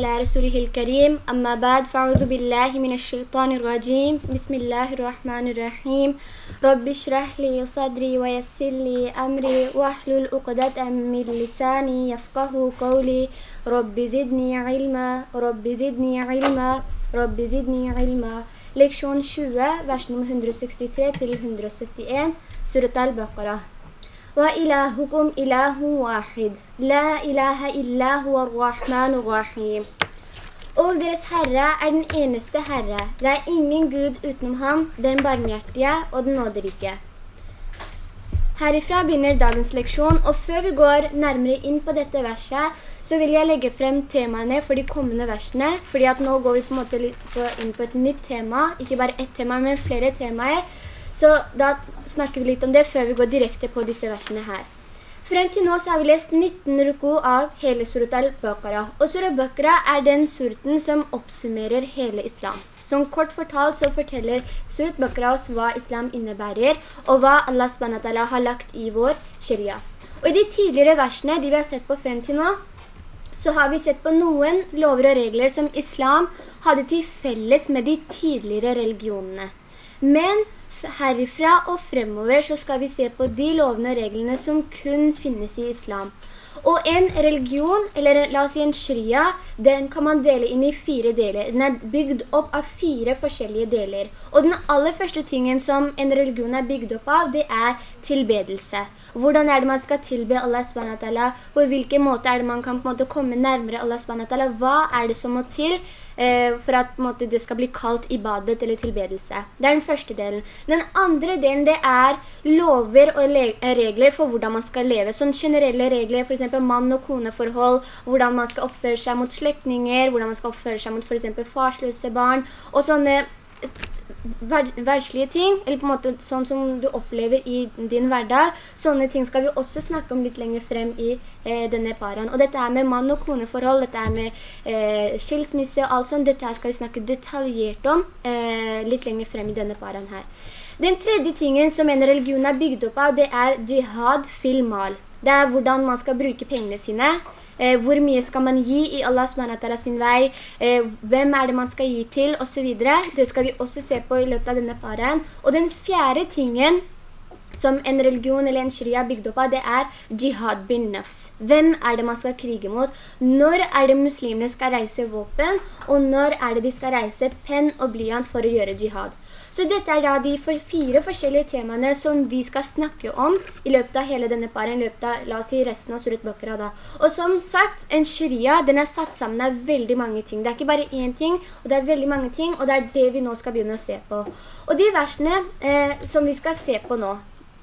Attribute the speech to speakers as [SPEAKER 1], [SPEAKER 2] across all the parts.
[SPEAKER 1] على رسوله الكريم. أما بعد فأعوذ بالله من الشيطان الرجيم. بسم الله الرحمن الرحيم. رب اشرح لي صدري ويسر لي أمري. واحلل عقدة من لساني يفقه قولي. رب زدني علما. رب زدني علما. رب زدني علما. Leksjon 20, vers nummer 163 til 171, Surat al-Baqarah. وإلهكم إله واحد لا إله إلا هو الرحمن الرحيم Og deres Herre er den eneste Herre. Det er ingen Gud utenom ham, den barmhjertige og den nåderike. Herifra begynner dagens leksjon, og før vi går nærmere inn på dette verset, så vil jeg legge frem temaene for de kommende versene, fordi at nå går vi på en måte inn på et nytt tema, ikke bare ett tema, men flere temaer, så da snakker vi litt om det før vi går direkte på disse versene her. Frem til nå så har vi lest 19 ruko av hele surat al-Baqarah. Og surat al-Baqarah er den surten som oppsummerer hele islam. Som kort fortalt så forteller surat al-Baqarah oss hva islam innebærer, og hva Allah SWT har lagt i vår sharia. Og i de tidligere versene, de vi har sett på frem til nå, så har vi sett på noen lover og regler som islam hadde til felles med de tidligere religionene. Men herifra og fremover så skal vi se på de lovene og reglene som kun finnes i islam. Og en religion, eller la oss si en sharia, den kan man dele inn i fire deler. Den er bygd opp av fire forskjellige deler. Og den aller første tingen som en religion er bygd opp av, det er tilbedelse. Hvordan er det man skal tilbe Allah SWT? På hvilken måte er det man kan måte, komme nærmere Allah SWT? Hva er det som må til for at måte, det skal bli kalt ibadet eller tilbedelse. Det er den første delen. Den andre delen det er lover og regler for hvordan man skal leve. Sånne generelle regler, for eksempel mann- og koneforhold, hvordan man skal oppføre seg mot slektinger, hvordan man skal oppføre seg mot for eksempel farsløse barn, og sånne verslige ting, eller på en måte sånn som du opplever i din hverdag. Sånne ting skal vi også snakke om litt lenger frem i eh, denne paren. Og dette er med mann- og koneforhold, dette er med eh, skilsmisse og alt sånt, dette skal vi snakke detaljert om eh, litt lenger frem i denne paren her. Den tredje tingen som en religion er bygd opp av, det er jihad fil mal. Det er hvordan man skal bruke pengene sine, hvor mye skal man gi i Allah SWT sin vei, eh, hvem er det man skal gi til, og så videre. Det skal vi også se på i løpet av denne faren. Og den fjerde tingen som en religion eller en sharia er bygd opp av, det er jihad bin nafs. Hvem er det man skal krige mot? Når er det muslimene skal reise våpen, og når er det de skal reise penn og blyant for å gjøre jihad? Så dette er da de fire forskjellige temaene som vi skal snakke om i løpet av hele denne paren, i løpet av, la oss si, resten av Surat Bakra da. Og som sagt, en sharia, den er satt sammen av veldig mange ting. Det er ikke bare én ting, og det er veldig mange ting, og det er det vi nå skal begynne å se på. Og de versene eh, som vi skal se på nå,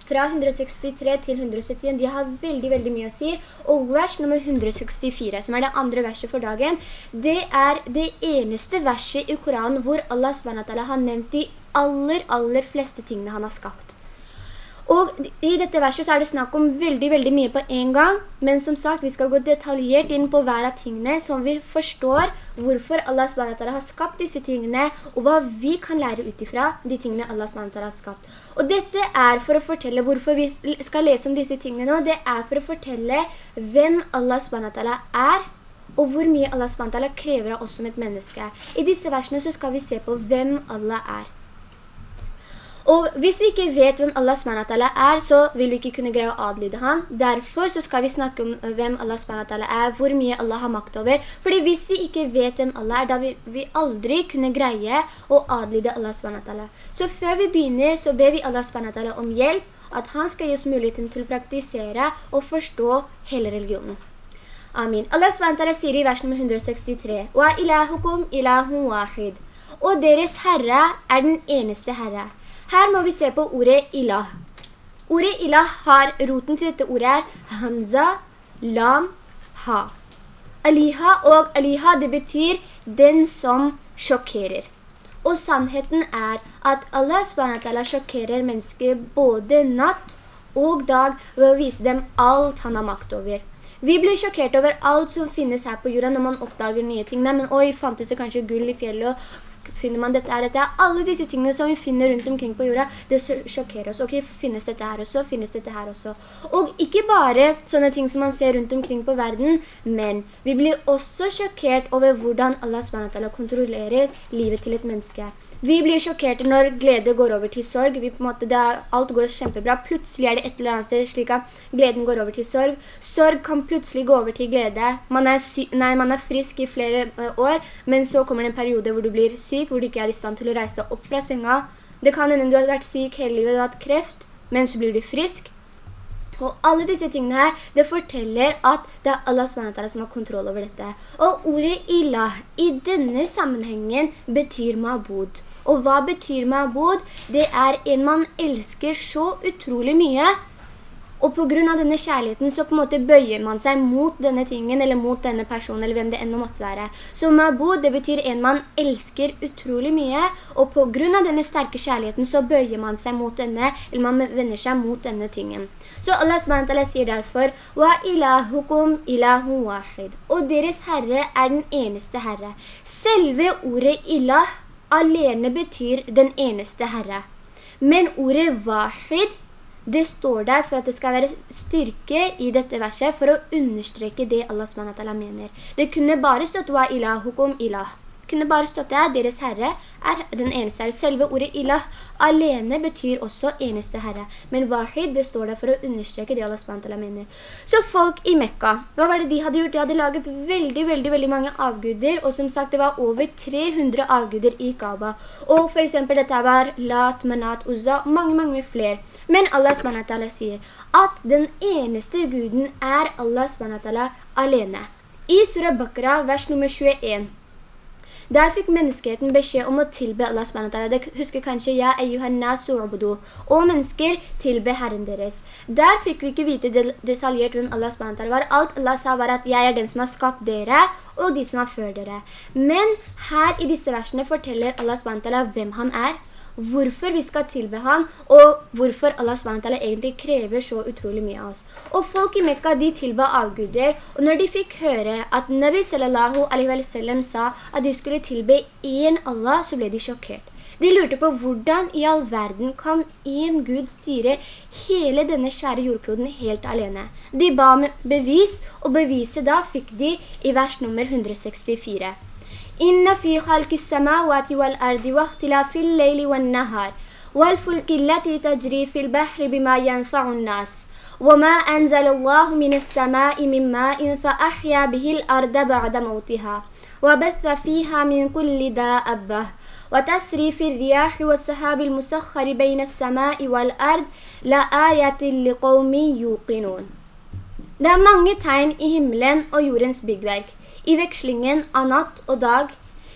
[SPEAKER 1] fra 163 til 171, de har veldig, veldig mye å si. Og vers nummer 164, som er det andre verset for dagen, det er det eneste verset i Koranen hvor Allah SWT har nevnt de aller, aller fleste tingene han har skapt. Og i dette verset så er det snakk om veldig, veldig mye på en gang, men som sagt, vi skal gå detaljert inn på hver av tingene, så vi forstår hvorfor Allah SWT har skapt disse tingene, og hva vi kan lære utifra de tingene Allah SWT har skapt. Og dette er for å fortelle hvorfor vi skal lese om disse tingene nå, det er for å fortelle hvem Allah SWT er, og hvor mye Allah SWT krever av oss som et menneske. I disse versene så skal vi se på hvem Allah er. Og hvis vi ikke vet hvem Allah SWT er, så vil vi ikke kunne greie å adlyde han. Derfor så skal vi snakke om hvem Allah SWT er, hvor mye Allah har makt over. Fordi hvis vi ikke vet hvem Allah er, da vil vi aldri kunne greie å adlyde Allah SWT. Så før vi begynner, så ber vi Allah SWT om hjelp, at han skal gi oss muligheten til å praktisere og forstå hele religionen. Amin. Allah SWT sier i vers nummer 163, «Wa ilahukum ilahun wahid». Og deres Herre er den eneste Herre. Her må vi se på ordet ilah. Ordet ilah har, roten til dette ordet er hamza, lam, ha. Aliha og aliha det betyr den som sjokkerer. Og sannheten er at Allah SWT sjokkerer mennesker både natt og dag ved å vise dem alt han har makt over. Vi blir sjokkert over alt som finnes her på jorda når man oppdager nye ting. Nei, men oi, fantes det kanskje gull i fjellet, finner man dette her, dette her. alle disse tingene som vi finner rundt omkring på jorda, det sjokkerer oss. Ok, finnes dette her også? Finnes dette her også? Og ikke bare sånne ting som man ser rundt omkring på verden, men vi blir også sjokkert over hvordan Allah SWT kontrollerer livet til et menneske. Vi blir sjokkerte når glede går over til sorg. Vi måte, er, alt går kjempebra. Plutselig er det et eller annet sted slik at gleden går over til sorg. Sorg kan plutselig gå over til glede. Man er, nei, man er frisk i flere uh, år, men så kommer det en periode hvor du blir syk, hvor du ikke er i stand til å reise deg opp fra senga. Det kan hende du har vært syk hele livet, du har hatt kreft, men så blir du frisk. Og alle disse tingene her, det forteller at det er Allah SWT som har kontroll over dette. Og ordet ilah i denne sammenhengen betyr mabud. Og hva betyr ma'bud? Det er en man elsker så utrolig mye, og på grunn av denne kjærligheten så på en måte bøyer man seg mot denne tingen, eller mot denne personen, eller hvem det enda måtte være. Så ma'bud, det betyr en man elsker utrolig mye, og på grunn av denne sterke kjærligheten så bøyer man seg mot denne, eller man vender seg mot denne tingen. Så Allah SWT sier derfor, «Wa ilahukum ilahu wahid». Og deres Herre er den eneste Herre. Selve ordet ilah alene betyr den eneste Herre. Men ordet «vahid» det står der for at det skal være styrke i dette verset for å understreke det Allah SWT mener. Det kunne bare stått wa ilahukum ilah kunne bare stått der, deres herre er den eneste herre. Selve ordet ilah alene betyr også eneste herre. Men wahid, det står der for å understreke det Allah SWT mener. Så folk i Mekka, hva var det de hadde gjort? De hadde laget veldig, veldig, veldig mange avguder, og som sagt, det var over 300 avguder i Kaaba. Og for eksempel dette var Lat, Manat, Uzza, mange, mange flere. Men Allah SWT sier at den eneste guden er Allah SWT alene. I Surah Bakra, vers nummer 21, der fikk menneskeheten beskjed om å tilbe Allah SWT. Det husker kanskje «Ja, eyyuhanna su'budu». Og mennesker tilbe Herren deres. Der fikk vi ikke vite detaljert hvem Allah SWT var. Alt Allah sa var at «Jeg er den som har skapt dere, og de som har før dere». Men her i disse versene forteller Allah SWT hvem han er hvorfor vi skal tilbe han, og hvorfor Allah SWT egentlig krever så utrolig mye av oss. Og folk i Mekka, de tilba avguder, og når de fikk høre at Nabi sallallahu alaihi wa sallam sa at de skulle tilbe en Allah, så ble de sjokkert. De lurte på hvordan i all verden kan en Gud styre hele denne kjære jordkloden helt alene. De ba med bevis, og beviset da fikk de i vers nummer 164. إن في خلق السماوات والأرض واختلاف الليل والنهار والفلك التي تجري في البحر بما ينفع الناس وما أنزل الله من السماء من ماء فأحيا به الأرض بعد موتها وبث فيها من كل دابة وتسري في الرياح والسحاب المسخر بين السماء والأرض لآية لقوم يوقنون. Det er mange tegn i himmelen og jordens byggverk i vekslingen av natt og dag,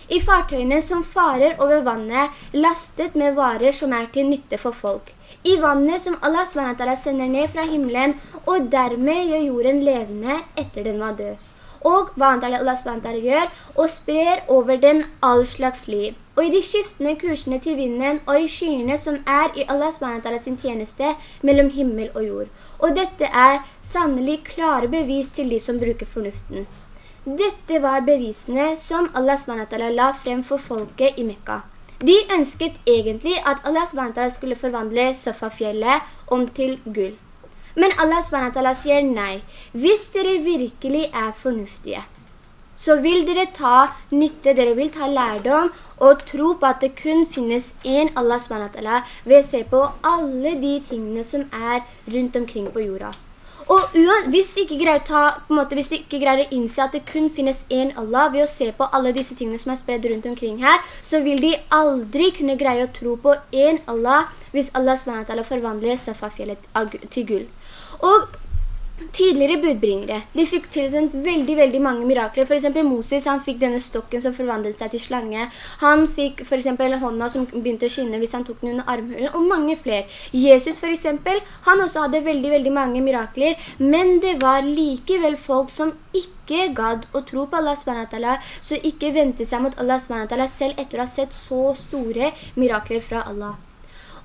[SPEAKER 1] i fartøyene som farer over vannet, lastet med varer som er til nytte for folk, i vannet som Allah SWT sender ned fra himmelen, og dermed gjør jorden levende etter den var død. Og hva annet er det Allah SWT gjør? Og sprer over den all slags liv. Og i de skiftende kursene til vinden, og i skyene som er i Allah SWT sin tjeneste mellom himmel og jord. Og dette er sannelig klare bevis til de som bruker fornuften. Dette var bevisene som Allah SWT la frem for folket i Mekka. De ønsket egentlig at Allah SWT skulle forvandle Safa-fjellet om til gull. Men Allah SWT sier nei. Hvis dere virkelig er fornuftige, så vil dere ta nytte, dere vil ta lærdom og tro på at det kun finnes en Allah SWT ved å se på alle de tingene som er rundt omkring på jorda. Og hvis de ta, måte, hvis de ikke greier å innse at det kun finnes en Allah ved å se på alle disse tingene som er spredt rundt omkring her, så vil de aldri kunne greie å tro på en Allah hvis Allah SWT forvandler Safa-fjellet til gull. Og tidligere budbringere, de fikk tilsendt veldig, veldig mange mirakler. For eksempel Moses, han fikk denne stokken som forvandlet seg til slange. Han fikk for eksempel hånda som begynte å skinne hvis han tok den under armhulen, og mange flere. Jesus for eksempel, han også hadde veldig, veldig mange mirakler, men det var likevel folk som ikke gadd å tro på Allah SWT, så ikke ventet seg mot Allah SWT selv etter å ha sett så store mirakler fra Allah.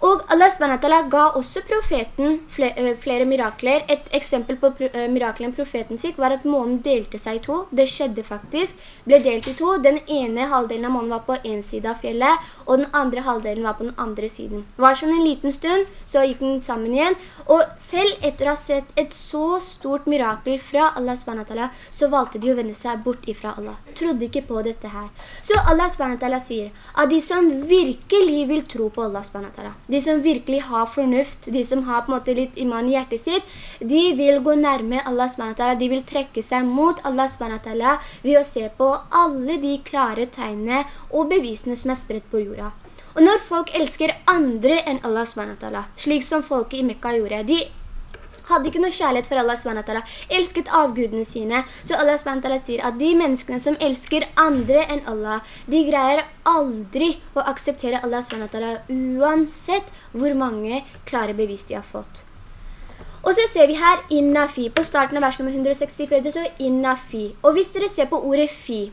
[SPEAKER 1] Og Allah SWT ga også profeten eh, flere mirakler. Et eksempel på eh, miraklen profeten fikk var at månen delte seg i to. Det skjedde faktisk. Ble delt i to. Den ene halvdelen av månen var på en side av fjellet, og den andre halvdelen var på den andre siden. Det var sånn en liten stund, så gikk den sammen igjen. Og selv etter å ha sett et så stort mirakel fra Allah SWT, så valgte de å vende seg bort ifra Allah. Trodde ikke på dette her. Så Allah SWT sier at de som virkelig vil tro på Allah SWT, de som virkelig har fornuft, de som har på en måte litt iman i hjertet sitt, de vil gå nærme Allah SWT, de vil trekke seg mot Allah SWT ved å se på alle de klare tegnene og bevisene som er spredt på jorda. Og når folk elsker andre enn Allah SWT, slik som folket i Mekka gjorde, de hadde ikke noe kjærlighet for Allah SWT, elsket avgudene sine. Så Allah SWT sier at de menneskene som elsker andre enn Allah, de greier aldri å akseptere Allah SWT, uansett hvor mange klare bevis de har fått. Og så ser vi her inna fi. På starten av vers nummer 164, det står inna fi. Og hvis dere ser på ordet fi,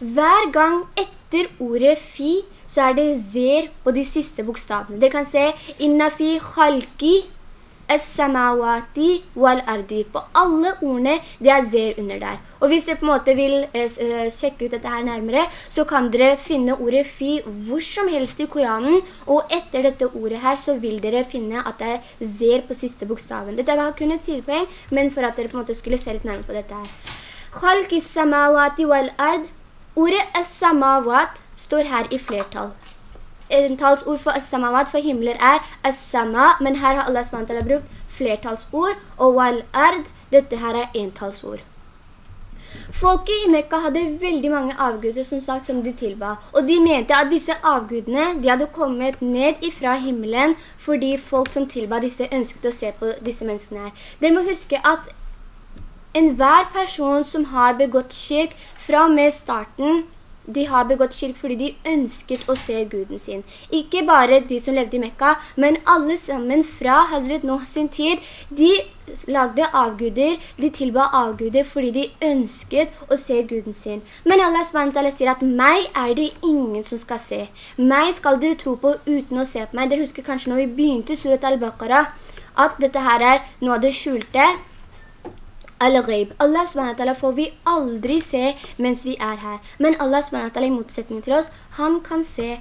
[SPEAKER 1] hver gang etter ordet fi, så er det zer på de siste bokstavene. Dere kan se inna fi khalki, as-samawati wal-ardi. På alle ordene, det er zer under der. Og hvis dere på en måte vil eh, eh, sjekke ut dette her nærmere, så kan dere finne ordet fi hvor som helst i Koranen, og etter dette ordet her så vil dere finne at det er zer på siste bokstaven. Dette var kun et sidepoeng, men for at dere på en måte skulle se litt nærmere på dette her. Khalki samawati wal-ard. Ordet es-samawat står her i flertall entallsord for as-samawat for himler er as-sama, men her har Allah SWT brukt flertallsord, og wal-ard, dette her er entallsord. Folket i Mekka hadde veldig mange avguder som sagt som de tilba, og de mente at disse avgudene, de hadde kommet ned ifra himmelen fordi folk som tilba disse ønsket å se på disse menneskene her. Dere må huske at enhver person som har begått kirk fra og med starten de har begått kirk fordi de ønsket å se guden sin. Ikke bare de som levde i Mekka, men alle sammen fra Hazret Noah sin tid, de lagde avguder, de tilba avguder fordi de ønsket å se guden sin. Men Allah SWT sier at meg er det ingen som skal se. Meg skal dere tro på uten å se på meg. Dere husker kanskje når vi begynte surat al-Baqarah, at dette her er noe av det skjulte, Al-Ghaib. Allah SWT får vi aldri se mens vi er her. Men Allah SWT i motsetning til oss, han kan se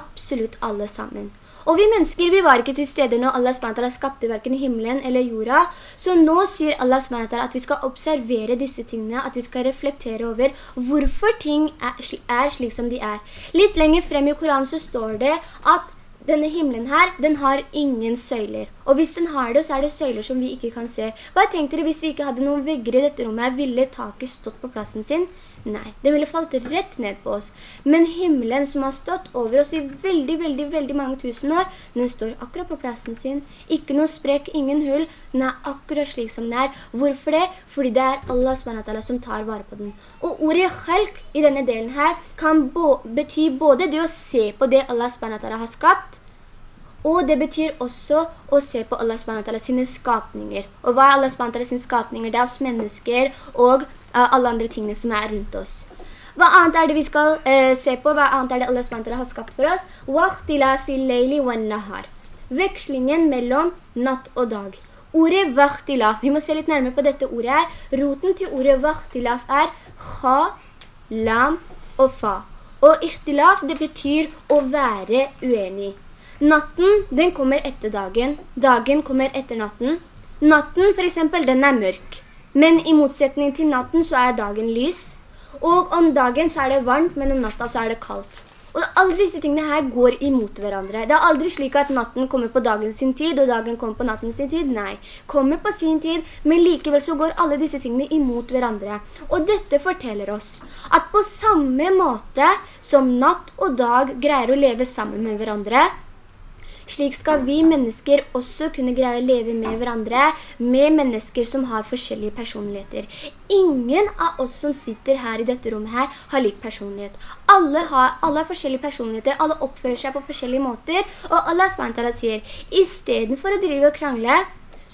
[SPEAKER 1] absolutt alle sammen. Og vi mennesker, vi var ikke til stede når Allah SWT skapte hverken himmelen eller jorda. Så nå sier Allah SWT at vi skal observere disse tingene, at vi skal reflektere over hvorfor ting er, slik som de er. Litt lenger frem i Koranen så står det at denne himmelen her, den har ingen søyler. Og hvis den har det, så er det søyler som vi ikke kan se. Hva tenkte dere hvis vi ikke hadde noen vegger i dette rommet? Ville taket stått på plassen sin? Nei, den ville falt rett ned på oss. Men himmelen som har stått over oss i veldig, veldig, veldig mange tusen år, den står akkurat på plassen sin. Ikke noe sprekk, ingen hull. Den er akkurat slik som den er. Hvorfor det? Fordi det er Allah SWT som tar vare på den. Og ordet khalk i denne delen her kan bety både det å se på det Allah SWT har skapt, og det betyr også å se på Allah SWT sine skapninger. Og hva er Allah SWT sine skapninger? Det er oss mennesker og uh, alle andre tingene som er rundt oss. Hva annet er det vi skal uh, se på? Hva annet er det Allah SWT har skapt for oss? وَاخْتِلَافِ اللَّيْلِ وَالنَّهَارِ Vekslingen mellom natt og dag. Ordet «vakhtilaf», vi må se litt nærmere på dette ordet her. Roten til ordet «vakhtilaf» er «kha», «lam» og «fa». Og «ikhtilaf» det betyr å være uenig. Natten, den kommer etter dagen. Dagen kommer etter natten. Natten, for eksempel, den er mørk. Men i motsetning til natten så er dagen lys. Og om dagen så er det varmt, men om natta så er det kaldt. Og alle disse tingene her går imot hverandre. Det er aldri slik at natten kommer på dagen sin tid, og dagen kommer på natten sin tid. Nei, kommer på sin tid, men likevel så går alle disse tingene imot hverandre. Og dette forteller oss at på samme måte som natt og dag greier å leve sammen med hverandre, slik skal vi mennesker også kunne greie å leve med hverandre, med mennesker som har forskjellige personligheter. Ingen av oss som sitter her i dette rommet her har lik personlighet. Alle har, alle har forskjellige personligheter, alle oppfører seg på forskjellige måter, og Allah SWT sier, i stedet for å drive og krangle,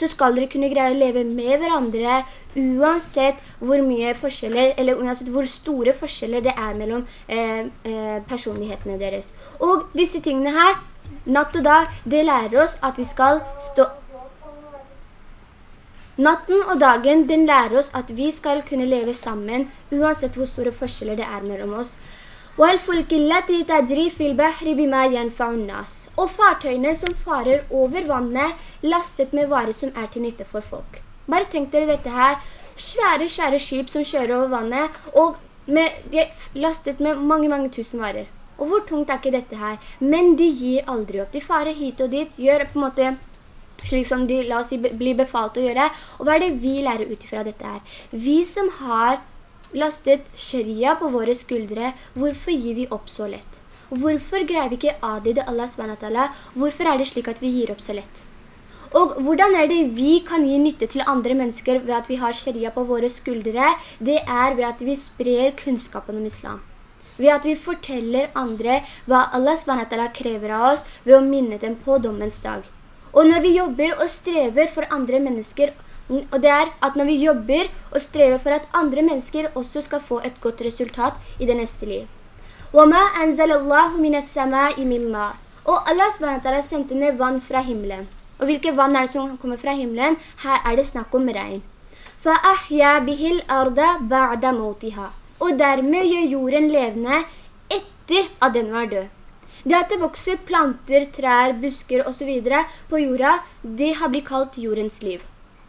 [SPEAKER 1] så skal dere kunne greie å leve med hverandre uansett hvor mye forskjeller, eller uansett hvor store forskjeller det er mellom eh, eh, personlighetene deres. Og disse tingene her, natt og dag, det lærer oss at vi skal stå Natten og dagen, den lærer oss at vi skal kunne leve sammen, uansett hvor store forskjeller det er mellom oss. Og fartøyene som farer over vannet, lastet med varer som er til nytte for folk. Bare tenk dere dette her, svære, svære skip som kjører over vannet, og med, lastet med mange, mange tusen varer. Og hvor tungt er ikke dette her? Men de gir aldri opp. De farer hit og dit, gjør på en måte slik som de, la oss si, blir befalt å gjøre. Og hva er det vi lærer ut fra dette her? Vi som har lastet sharia på våre skuldre, hvorfor gir vi opp så lett? Hvorfor greier vi ikke adlyde Allah SWT? Hvorfor er det slik at vi gir opp så lett? Og hvordan er det vi kan gi nytte til andre mennesker ved at vi har sharia på våre skuldre? Det er ved at vi sprer kunnskapen om islam Ved at vi forteller andre hva Allah SWT krever av oss ved å minne dem på dommens dag. Og når vi jobber og strever for andre mennesker, og det er at når vi jobber og strever for at andre mennesker også skal få et godt resultat i det neste liv. وَمَا أَنزَلَ اللَّهُ مِنَ السَّمَاءِ مِمَّا Og Allah SWT sendte ned vann fra himmelen. Og hvilke vann er det som kommer fra himmelen? Her er det snakk om regn. فَأَحْيَا بِهِ الْأَرْضَ بَعْدَ مَوْتِهَا og dermed gjør jorden levende etter at den var død. Det at det vokser planter, trær, busker og så videre på jorda, det har blitt kalt jordens liv.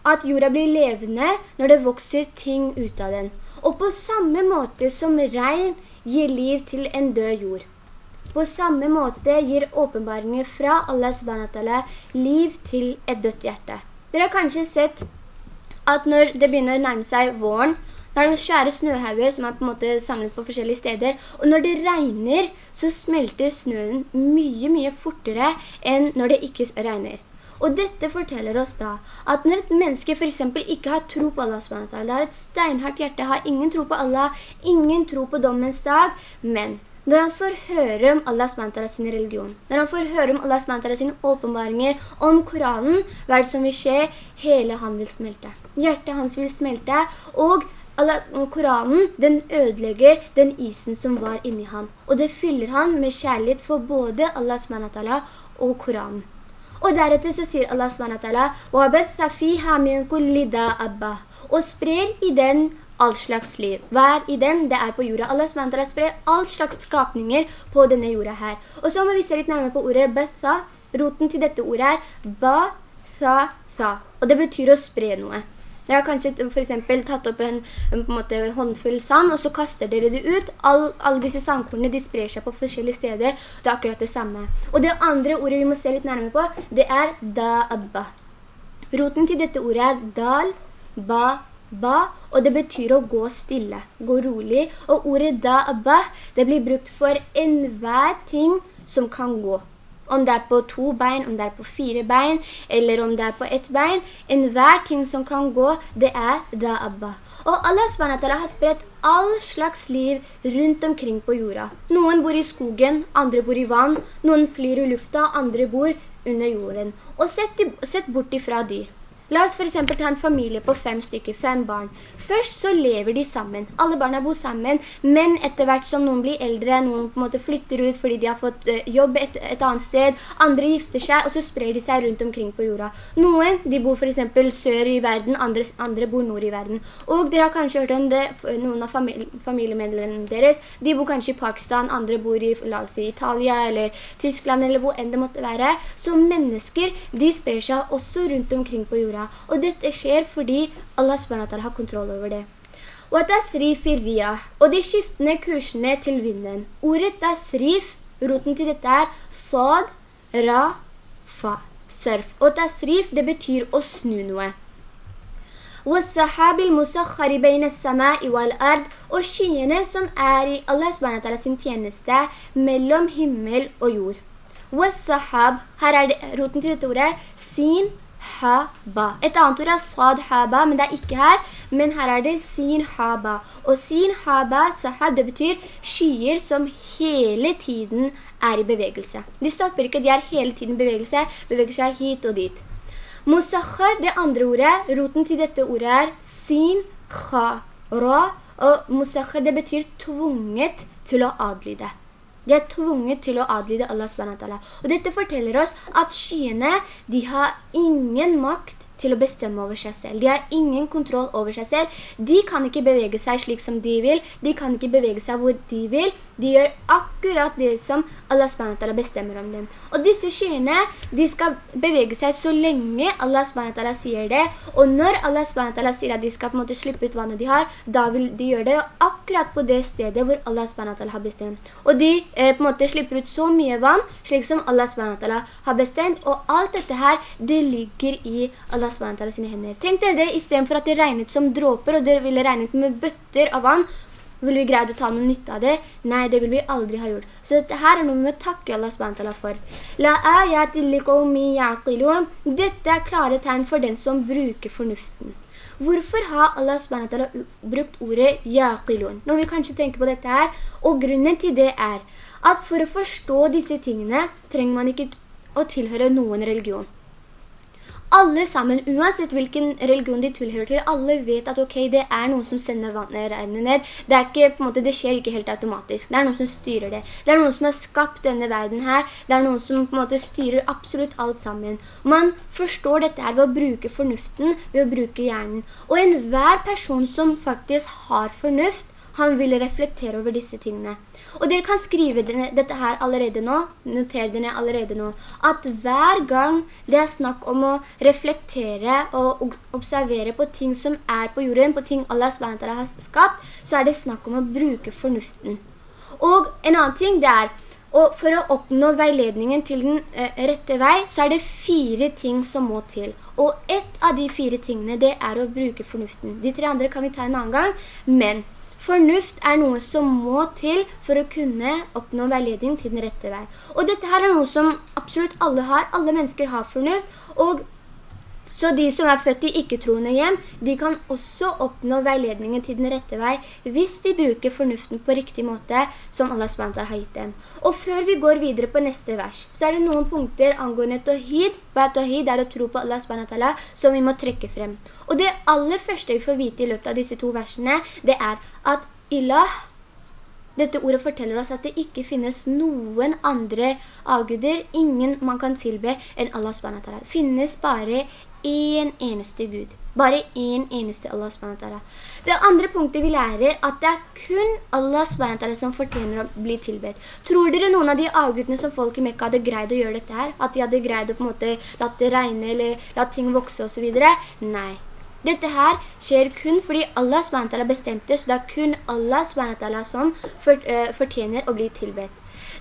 [SPEAKER 1] At jorda blir levende når det vokser ting ut av den. Og på samme måte som regn gir liv til en død jord. På samme måte gir åpenbaringer fra Allah subhanahu liv til et dødt hjerte. Dere har kanskje sett at når det begynner å nærme seg våren, det er svære snøhauger som er på en måte samlet på forskjellige steder. Og når det regner, så smelter snøen mye, mye fortere enn når det ikke regner. Og dette forteller oss da at når et menneske for eksempel ikke har tro på Allah SWT, har et steinhardt hjerte, har ingen tro på Allah, ingen tro på dommens dag, men når han får høre om Allah SWT sin religion, når han får høre om Allah SWT sine åpenbaringer om Koranen, hva er det som vil skje? Hele han vil smelte. Hjertet hans vil smelte, og Koranen, den ødelegger den isen som var inni han. Og det fyller han med kjærlighet for både Allah SWT og Koranen. Og deretter så sier Allah SWT Og sprer i den all slags liv. Hver i den det er på jorda. Allah SWT sprer all slags skapninger på denne jorda her. Og så må vi se litt nærmere på ordet «betha». Roten til dette ordet er «ba», «sa», «sa». Og det betyr å spre noe. Jeg har kanskje for eksempel tatt opp en, en, en håndfull sand, og så kaster dere det ut. All, alle disse sandkornene, de sprer seg på forskjellige steder. Det er akkurat det samme. Og det andre ordet vi må se litt nærmere på, det er da-abba. Roten til dette ordet er dal, ba, ba, og det betyr å gå stille, gå rolig. Og ordet da-abba, det blir brukt for enhver ting som kan gå om det er på to bein, om det er på fire bein, eller om det er på ett bein. En hver ting som kan gå, det er da Abba. Og Allah SWT har spredt all slags liv rundt omkring på jorda. Noen bor i skogen, andre bor i vann, noen flyr i lufta, andre bor under jorden. Og sett, sett bort ifra dyr. La oss for eksempel ta en familie på fem stykker, fem barn. Først så lever de sammen. Alle barna bor sammen, men etter hvert som noen blir eldre, noen på en måte flytter ut fordi de har fått uh, jobb et, et, annet sted, andre gifter seg, og så sprer de seg rundt omkring på jorda. Noen, de bor for eksempel sør i verden, andre, andre bor nord i verden. Og dere har kanskje hørt om det, noen av famili familiemedlemmene deres, de bor kanskje i Pakistan, andre bor i, la oss si, Italia eller Tyskland eller hvor enn det måtte være. Så mennesker, de sprer seg også rundt omkring på jorda. Og dette skjer fordi Allah SWT har kontroll over det. Og tasrif i riyah, og de skiftende kursene til vinden. Ordet tasrif, roten til dette er sad, ra, fa, surf. Og tasrif, det betyr å snu noe. والسحاب المسخر بين السماء والأرض og skyene som er i Allah SWT sin tjeneste mellom himmel og jord. والسحاب, her er det roten til dette ordet, sin, ha-ba. Et annet ord er sad-ha-ba, men det er ikke her. Men her er det sin-ha-ba. Og sin-ha-ba, sahab, det betyr skyer som hele tiden er i bevegelse. De stopper ikke, de er hele tiden i bevegelse, beveger seg hit og dit. Musakhar, det andre ordet, roten til dette ordet er sin-kha-ra, og musakhar, det betyr tvunget til å adlyde. De er tvunget til å adlyde Allah SWT. Og dette forteller oss at skyene, de har ingen makt til å bestemme over seg selv. De har ingen kontroll over seg selv. De kan ikke bevege seg slik som de vil. De kan ikke bevege seg hvor de vil. De gjør akkurat det som Allah SWT bestemmer om dem. Og disse skyene, de skal bevege seg så lenge Allah SWT sier det. Og når Allah SWT sier at de skal på en måte slippe ut vannet de har, da vil de gjøre det akkurat på det stedet hvor Allah SWT har bestemt. Og de eh, på en måte slipper ut så mye vann, slik som Allah SWT har bestemt. Og alt dette her, det ligger i Allah SWT sine hender. Tenk dere det, i stedet for at det regnet som dråper, og det ville regnet med bøtter av vann, vil vi greide å ta noe nytte av det? Nei, det vil vi aldri ha gjort. Så dette her er noe vi må takke Allah SWT for. Dette er klare tegn for den som bruker fornuften. Hvorfor har Allah SWT brukt ordet yaqilun? Når vi kanskje tenker på dette her, og grunnen til det er at for å forstå disse tingene trenger man ikke å tilhøre noen religion alle sammen, uansett hvilken religion de tilhører til, alle vet at ok, det er noen som sender regnet ned. Det, er ikke, på en måte, det skjer ikke helt automatisk. Det er noen som styrer det. Det er noen som har skapt denne verden her. Det er noen som på en måte styrer absolutt alt sammen. Man forstår dette her ved å bruke fornuften, ved å bruke hjernen. Og enhver person som faktisk har fornuft, han vil reflektere over disse tingene. Og dere kan skrive dette her allerede nå, notere dere allerede nå, at hver gang det er snakk om å reflektere og observere på ting som er på jorden, på ting Allah SWT har skapt, så er det snakk om å bruke fornuften. Og en annen ting det er, og for å oppnå veiledningen til den eh, rette vei, så er det fire ting som må til. Og ett av de fire tingene, det er å bruke fornuften. De tre andre kan vi ta en annen gang, men Fornuft er noe som må til for å kunne oppnå veiledning til den rette vei. Og dette her er noe som absolutt alle har. Alle mennesker har fornuft, og så de som er født i ikke-troende hjem, de kan også oppnå veiledningen til den rette vei hvis de bruker fornuften på riktig måte som Allah SWT har gitt dem. Og før vi går videre på neste vers, så er det noen punkter angående tohid. Hva tohid er å tro på Allah SWT som vi må trekke frem. Og det aller første vi får vite i løpet av disse to versene, det er at ilah dette ordet forteller oss at det ikke finnes noen andre avguder, ingen man kan tilbe enn Allah SWT. Det finnes bare en eneste Gud. Bare en eneste Allah SWT. Det andre punktet vi lærer at det er kun Allah SWT som fortjener å bli tilbedt. Tror dere noen av de avgudene som folk i Mekka hadde greid å gjøre dette her? At de hadde greid å på en måte la det regne eller latt ting vokse og så videre? Nei. Dette her skjer kun fordi Allah SWT bestemte, så det er kun Allah SWT som eh, fortjener å bli tilbedt.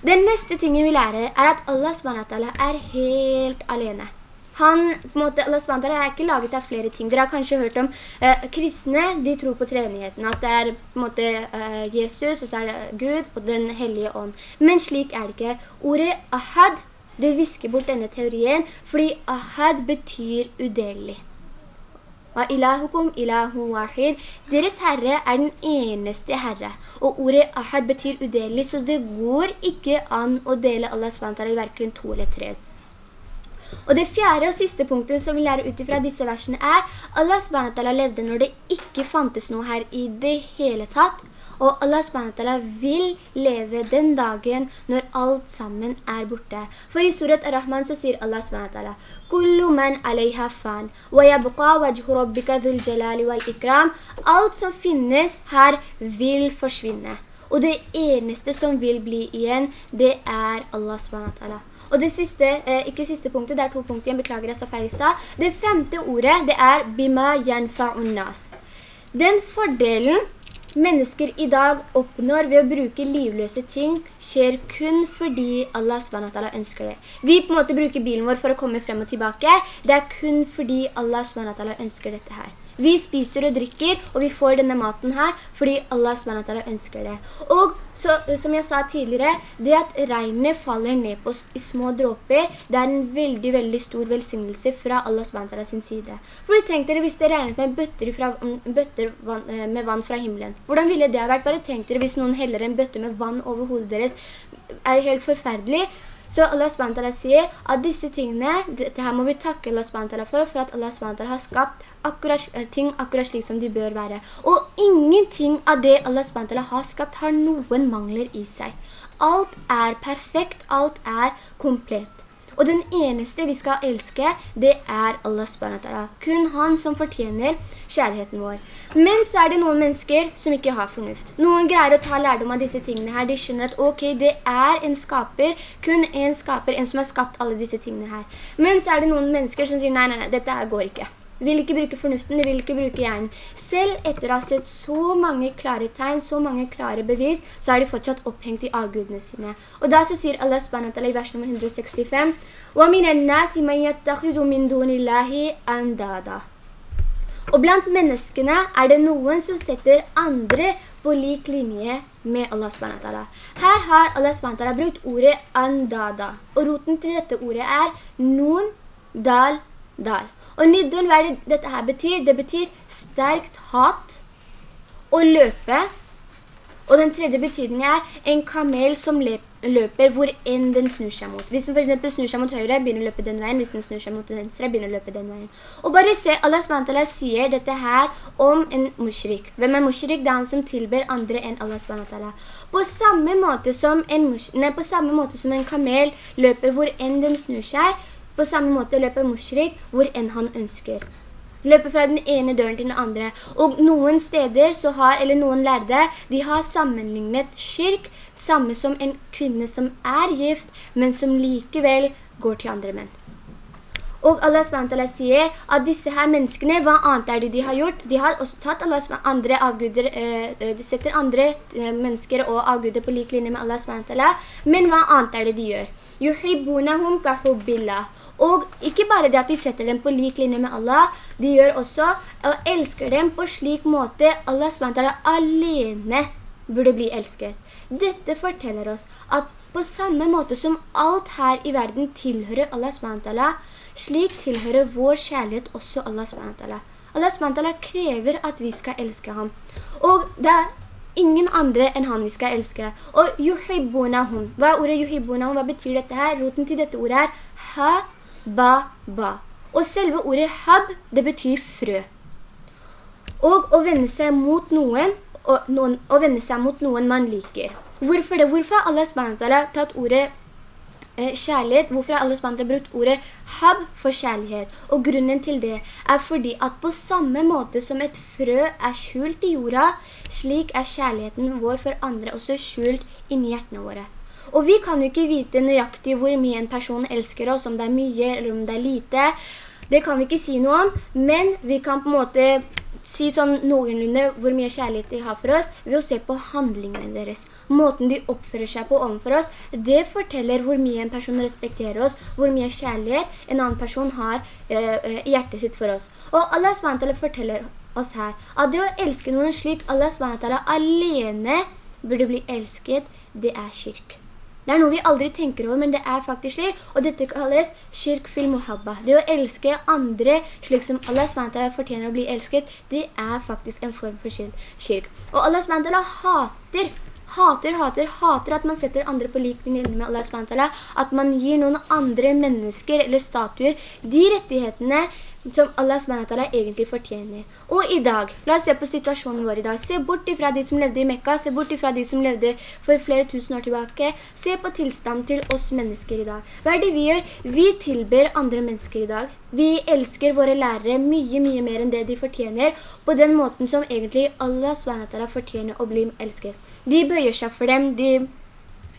[SPEAKER 1] Den neste tingen vi lærer er at Allah SWT er helt alene. Han, på en måte, Allah SWT er ikke laget av flere ting. Dere har kanskje hørt om eh, kristne, de tror på treenigheten. At det er på en måte eh, Jesus, og så er det Gud og den hellige ånd. Men slik er det ikke. Ordet ahad, det visker bort denne teorien, fordi ahad betyr udelig. Wa ilahukum ilahu wahid. Deres herre er den eneste herre. Og ordet ahad betyr udelig, så det går ikke an å dele Allah SWT i hverken to eller tre. Og det fjerde og siste punktet som vi lærer ut fra disse versene er Allah SWT levde når det ikke fantes noe her i det hele tatt. Og Allah SWT vil leve den dagen når alt sammen er borte. For i surat Ar-Rahman så sier Allah SWT «Kullu man alaiha fan, wa yabqa wajhu rabbika dhul jalali wal ikram». Alt som finnes her vil forsvinne. Og det eneste som vil bli igjen, det er Allah SWT. Og det siste, eh, ikke siste punktet, det er to punkter, jeg beklager jeg sa feil i sted. Det femte ordet, det er bima yanfa'un unnas. Den fordelen mennesker i dag oppnår ved å bruke livløse ting, skjer kun fordi Allah SWT ønsker det. Vi på en måte bruker bilen vår for å komme frem og tilbake. Det er kun fordi Allah SWT ønsker dette her. Vi spiser og drikker, og vi får denne maten her fordi Allah SWT ønsker det. Og så, som jeg sa tidligere, det at regnet faller ned på i små dråper, det er en veldig, veldig stor velsignelse fra Allah SWT sin side. For tenk dere hvis det regnet med bøtter, fra, bøtter vann, eh, med vann fra himmelen. Hvordan ville det ha vært? Bare tenk dere hvis noen heller en bøtte med vann over hodet deres. er helt forferdelig. Så Allah SWT sier at disse tingene, dette her må vi takke Allah SWT for, for at Allah SWT har skapt akkurat, eh, ting akkurat slik som de bør være. Og ingenting av det Allah SWT har skapt har noen mangler i seg. Alt er perfekt, alt er komplett. Og den eneste vi skal elske, det er Allah SWT. Kun han som fortjener kjærligheten vår. Men så er det noen mennesker som ikke har fornuft. Noen greier å ta lærdom av disse tingene her. De skjønner at ok, det er en skaper, kun en skaper, en som har skapt alle disse tingene her. Men så er det noen mennesker som sier nei, nei, nei, dette går ikke. De vil ikke bruke fornuften, de vil ikke bruke hjernen. Selv etter å ha sett så mange klare tegn, så mange klare bevis, så er de fortsatt opphengt i avgudene sine. Og da så sier Allah SWT i vers nummer 165, وَمِنَ النَّاسِ مَنْ يَتَّخِذُ مِنْ دُونِ اللَّهِ أَنْدَادًا Og blant menneskene er det noen som setter andre på lik linje med Allah SWT. Her har Allah SWT brukt ordet andada, og roten til dette ordet er nun, dal, dal. Og niddun, hva er det dette her betyr? Det betyr sterkt hat og løpe. Og den tredje betydningen er en kamel som løper hvor enn den snur seg mot. Hvis den for eksempel snur seg mot høyre, begynner å løpe den veien. Hvis den snur seg mot venstre, begynner å løpe den veien. Og bare se, Allah SWT sier dette her om en mushrik. Hvem er mushrik? Det er han som tilber andre enn Allah SWT. På samme måte som en, nei, på samme måte som en kamel løper hvor enn den snur seg, på samme måte løper mushrik hvor enn han ønsker. Løper fra den ene døren til den andre. Og noen steder så har, eller noen lærde, de har sammenlignet kirk samme som en kvinne som er gift, men som likevel går til andre menn. Og Allah SWT sier at disse her menneskene, hva annet er det de har gjort? De har også tatt andre avguder, eh, eh, de setter andre eh, mennesker og avguder på lik linje med Allah SWT, men hva annet er det de gjør? Yuhibbunahum kahubbillah. Og ikke bare det at de setter dem på lik linje med Allah, de gjør også og elsker dem på slik måte Allah SWT alene burde bli elsket. Dette forteller oss at på samme måte som alt her i verden tilhører Allah SWT, slik tilhører vår kjærlighet også Allah SWT. Allah SWT krever at vi skal elske ham. Og det er ingen andre enn han vi skal elske. Og yuhibbunahum. Hva er ordet yuhibbunahum? Hva betyr dette her? Roten til dette ordet er ha ba, ba. Og selve ordet hab, det betyr frø. Og å vende seg mot noen, noen, å vende seg mot noen man liker. Hvorfor det? Hvorfor har Allah SWT tatt ordet eh, kjærlighet? Hvorfor har Allah SWT brukt ordet hab for kjærlighet? Og grunnen til det er fordi at på samme måte som et frø er skjult i jorda, slik er kjærligheten vår for andre også skjult inni hjertene våre. Og vi kan jo ikke vite nøyaktig hvor mye en person elsker oss, om det er mye eller om det er lite. Det kan vi ikke si noe om, men vi kan på en måte si sånn noenlunde hvor mye kjærlighet de har for oss, ved å se på handlingene deres. Måten de oppfører seg på overfor oss, det forteller hvor mye en person respekterer oss, hvor mye kjærlighet en annen person har i eh i hjertet sitt for oss. Og Allah SWT forteller oss her at det å elske noen slik Allah SWT alene burde bli elsket, det er kirk. Det er noe vi aldri tenker over, men det er faktisk slik, og dette kalles kirk fil muhabba. Det å elske andre slik som Allah SWT fortjener å bli elsket, det er faktisk en form for kirk. Og Allah SWT hater hater, hater, hater at man setter andre på lik linje med Allah SWT, at man gir noen andre mennesker eller statuer de rettighetene som Allah SWT egentlig fortjener. Og i dag, la oss se på situasjonen vår i dag. Se bort ifra de som levde i Mekka, se bort ifra de som levde for flere tusen år tilbake. Se på tilstand til oss mennesker i dag. Hva er det vi gjør? Vi tilber andre mennesker i dag. Vi elsker våre lærere mye, mye mer enn det de fortjener, på den måten som egentlig Allah SWT fortjener å bli elsket. De bøyer seg for dem, de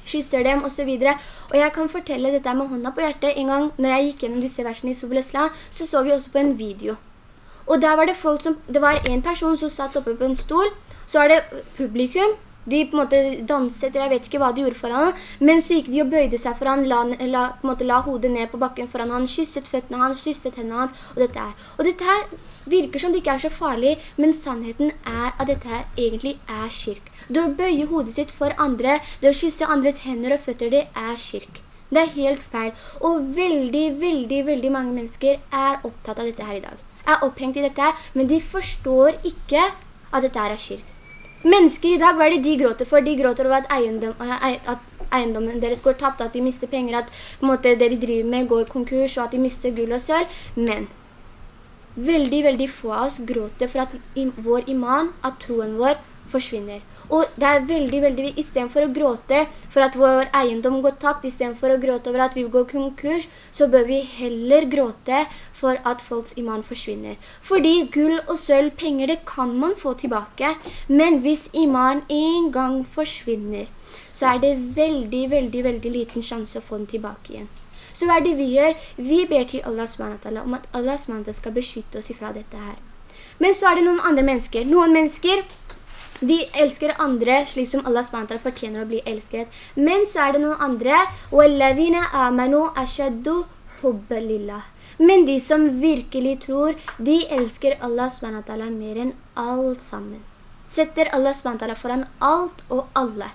[SPEAKER 1] kysser dem og så videre. Og jeg kan fortelle dette med hånda på hjertet. En gang når jeg gikk gjennom disse versene i Sobelesla så så vi også på en video. Og der var det folk som, det var en person som satt oppe på en stol, så var det publikum, de på en måte danset, jeg vet ikke hva de gjorde for han, men så gikk de og bøyde seg for han, la, la, måte la hodet ned på bakken foran han, kysset føttene hans, kysset hendene hans, og dette her. Og dette her virker som det ikke er så farlig, men sannheten er at dette her egentlig er kirk. Det å bøye hodet sitt for andre, det å kysse andres hender og føtter, det er kirk. Det er helt feil. Og veldig, veldig, veldig mange mennesker er opptatt av dette her i dag. Er opphengt i dette her, men de forstår ikke at dette her er kirk. Mennesker i dag, hva er det de gråter for? De gråter over at, eiendom, at eiendommen deres går tapt, at de mister penger, at måte, det de driver med går konkurs, og at de mister gull og sølv. Men veldig, veldig få av oss gråter for at vår iman, at troen vår forsvinner. Og det er veldig, veldig, i stedet for å gråte for at vår eiendom går tapt, i stedet for å gråte over at vi går konkurs, så bør vi heller gråte for at folks iman forsvinner. Fordi gull og sølv, penger, det kan man få tilbake. Men hvis iman en gang forsvinner, så er det veldig, veldig, veldig liten sjanse å få den tilbake igjen. Så hva er det vi gjør? Vi ber til Allah SWT om at Allah SWT skal beskytte oss ifra dette her. Men så er det noen andre mennesker. Noen mennesker de elsker andre slik som Allah SWT fortjener å bli elsket. Men så er det noen andre. وَالَّذِينَ آمَنُوا أَشَدُّ حُبَّ لِلَّهِ men de som virkelig tror, de elsker Allah SWT mer enn alt sammen. Setter Allah SWT foran alt og alle.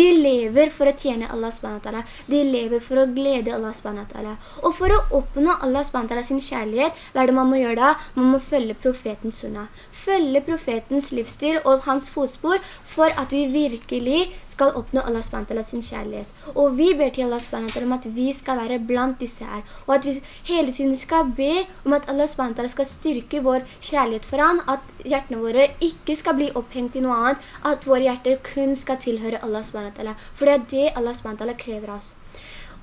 [SPEAKER 1] De lever for å tjene Allah SWT. De lever for å glede Allah SWT. Og for å oppnå Allah SWT sin kjærlighet, hva er det man må gjøre da? Man må følge profeten sunnah. Følge profetens livsstil og hans fotspor for at vi virkelig skal oppnå Allah SWT sin kjærlighet. Og vi ber til Allah SWT om at vi skal være blant disse her. Og at vi hele tiden skal be om at Allah SWT skal styrke vår kjærlighet for han. At hjertene våre ikke skal bli opphengt i noe annet. At våre hjerter kun skal tilhøre Allah SWT. For det er det Allah SWT krever av oss.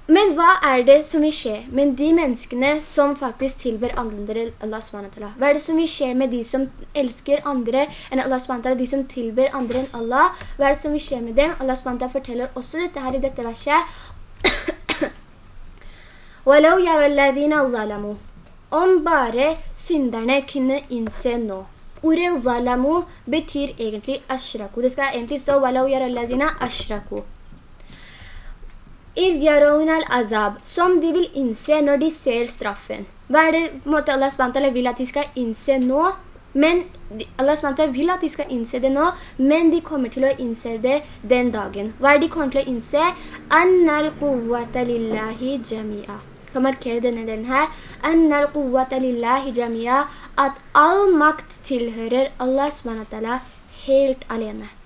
[SPEAKER 1] Men hva er det som vil skje med de menneskene som faktisk tilber andre Allah SWT? Hva er det som vil skje med de som elsker andre enn Allah SWT, de som tilber andre enn Allah? Hva er det som vil skje med dem? Allah SWT forteller også dette her i dette verset. Om bare synderne kunne innse nå. Ordet zalamu betyr egentlig ashraku. Det skal egentlig stå «Walau yarallazina ashraku». «Idh al-azab», som de vil innse når de ser straffen. Hva er det måte Allah SWT vil at de skal innse nå? Men Allah SWT vil at de skal innse det nå, men de kommer til å innse det den dagen. Hva er det de kommer til å innse? «Annal quwwata lillahi jami'a» kan markere denne delen her. «Annal quwwata lillahi jami'a» at all makt tilhører Allah SWT helt alene.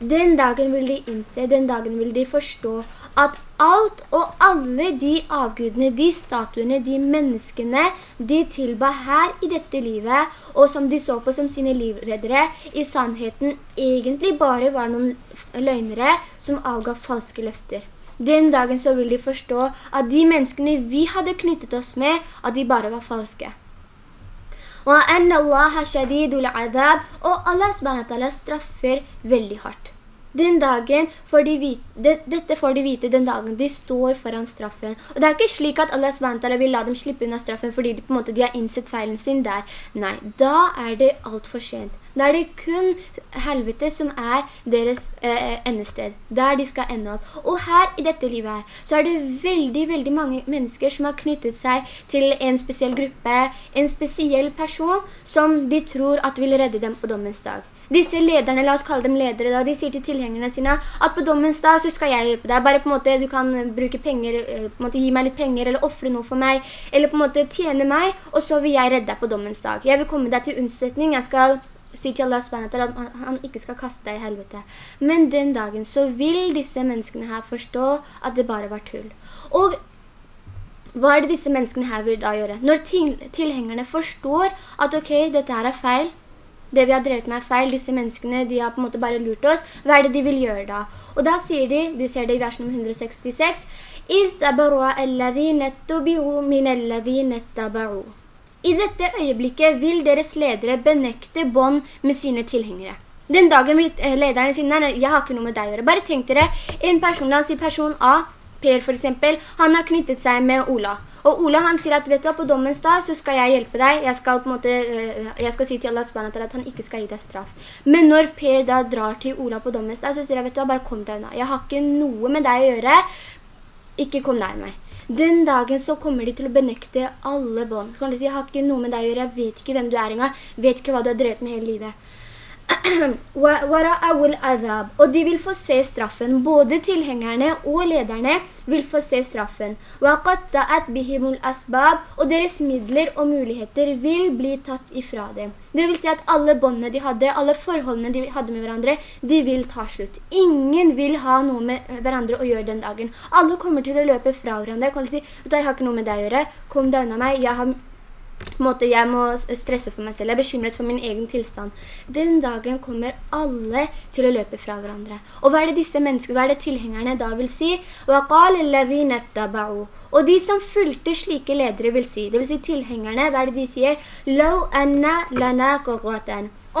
[SPEAKER 1] Den dagen vil de innse, den dagen vil de forstå at alt og alle de avgudene, de statuene, de menneskene de tilba her i dette livet, og som de så på som sine livreddere, i sannheten egentlig bare var noen løgnere som avgav falske løfter. Den dagen så vil de forstå at de menneskene vi hadde knyttet oss med, at de bare var falske. وَأَنَّ اللَّهَ شَدِيدُ الْعَذَابِ Og Allah SWT straffer veldig hardt. Den dagen får de vite, dette får de vite den dagen de står foran straffen. Og det er ikke slik at Allah SWT vil la dem slippe unna straffen fordi de, på en måte, de har innsett feilen sin der. Nei, da er det alt for sent. Da er det kun helvete som er deres eh, endested, der de skal ende opp. Og her i dette livet her, så er det veldig, veldig mange mennesker som har knyttet seg til en spesiell gruppe, en spesiell person som de tror at vil redde dem på dommens dag. Disse lederne, la oss kalle dem ledere da, de sier til tilhengerne sine at på dommens dag så skal jeg hjelpe deg. Bare på en måte du kan bruke penger, eh, på en måte gi meg litt penger eller offre noe for meg, eller på en måte tjene meg, og så vil jeg redde deg på dommens dag. Jeg vil komme deg til unnsetning, jeg skal si til Allah SWT at han ikke skal kaste deg i helvete. Men den dagen så vil disse menneskene her forstå at det bare var tull. Og hva er det disse menneskene her vil da gjøre? Når tilhengerne forstår at ok, dette her er feil, det vi har drevet med er feil, disse menneskene, de har på en måte bare lurt oss, hva er det de vil gjøre da? Og da sier de, vi ser det i vers nummer 166, I dette øyeblikket vil deres ledere benekte bånd med sine tilhengere. Den dagen eh, lederne sier, nei, jeg har ikke noe med deg å gjøre. Bare tenk dere, en person, la oss si person A, Per for eksempel, han har knyttet seg med Ola. Og Ola han sier at, vet du hva, på dommens dag så skal jeg hjelpe deg. Jeg skal, på måte, eh, jeg skal si til Allah SWT at han ikke skal gi deg straff. Men når Per da drar til Ola på dommens dag, så sier jeg, vet du hva, bare kom deg unna. Jeg har ikke noe med deg å gjøre. Ikke kom nær meg. Den dagen så kommer de til å benekte alle bånd. Så kan de si, jeg har ikke noe med deg å gjøre, jeg vet ikke hvem du er engang, vet ikke hva du har drevet med hele livet. og de vil få se straffen. Både tilhengerne og lederne vil få se straffen. Og deres midler og muligheter vil bli tatt ifra dem. Det vil si at alle båndene de hadde, alle forholdene de hadde med hverandre, de vil ta slutt. Ingen vil ha noe med hverandre å gjøre den dagen. Alle kommer til å løpe fra hverandre. Jeg kommer til å si, jeg har ikke noe med deg å gjøre. Kom deg unna meg. Jeg har måte, jeg må stresse for meg selv, jeg er bekymret for min egen tilstand. Den dagen kommer alle til å løpe fra hverandre. Og hva er det disse menneskene, hva er det tilhengerne da vil si? Og de som fulgte slike ledere vil si, det vil si tilhengerne, hva er det de sier?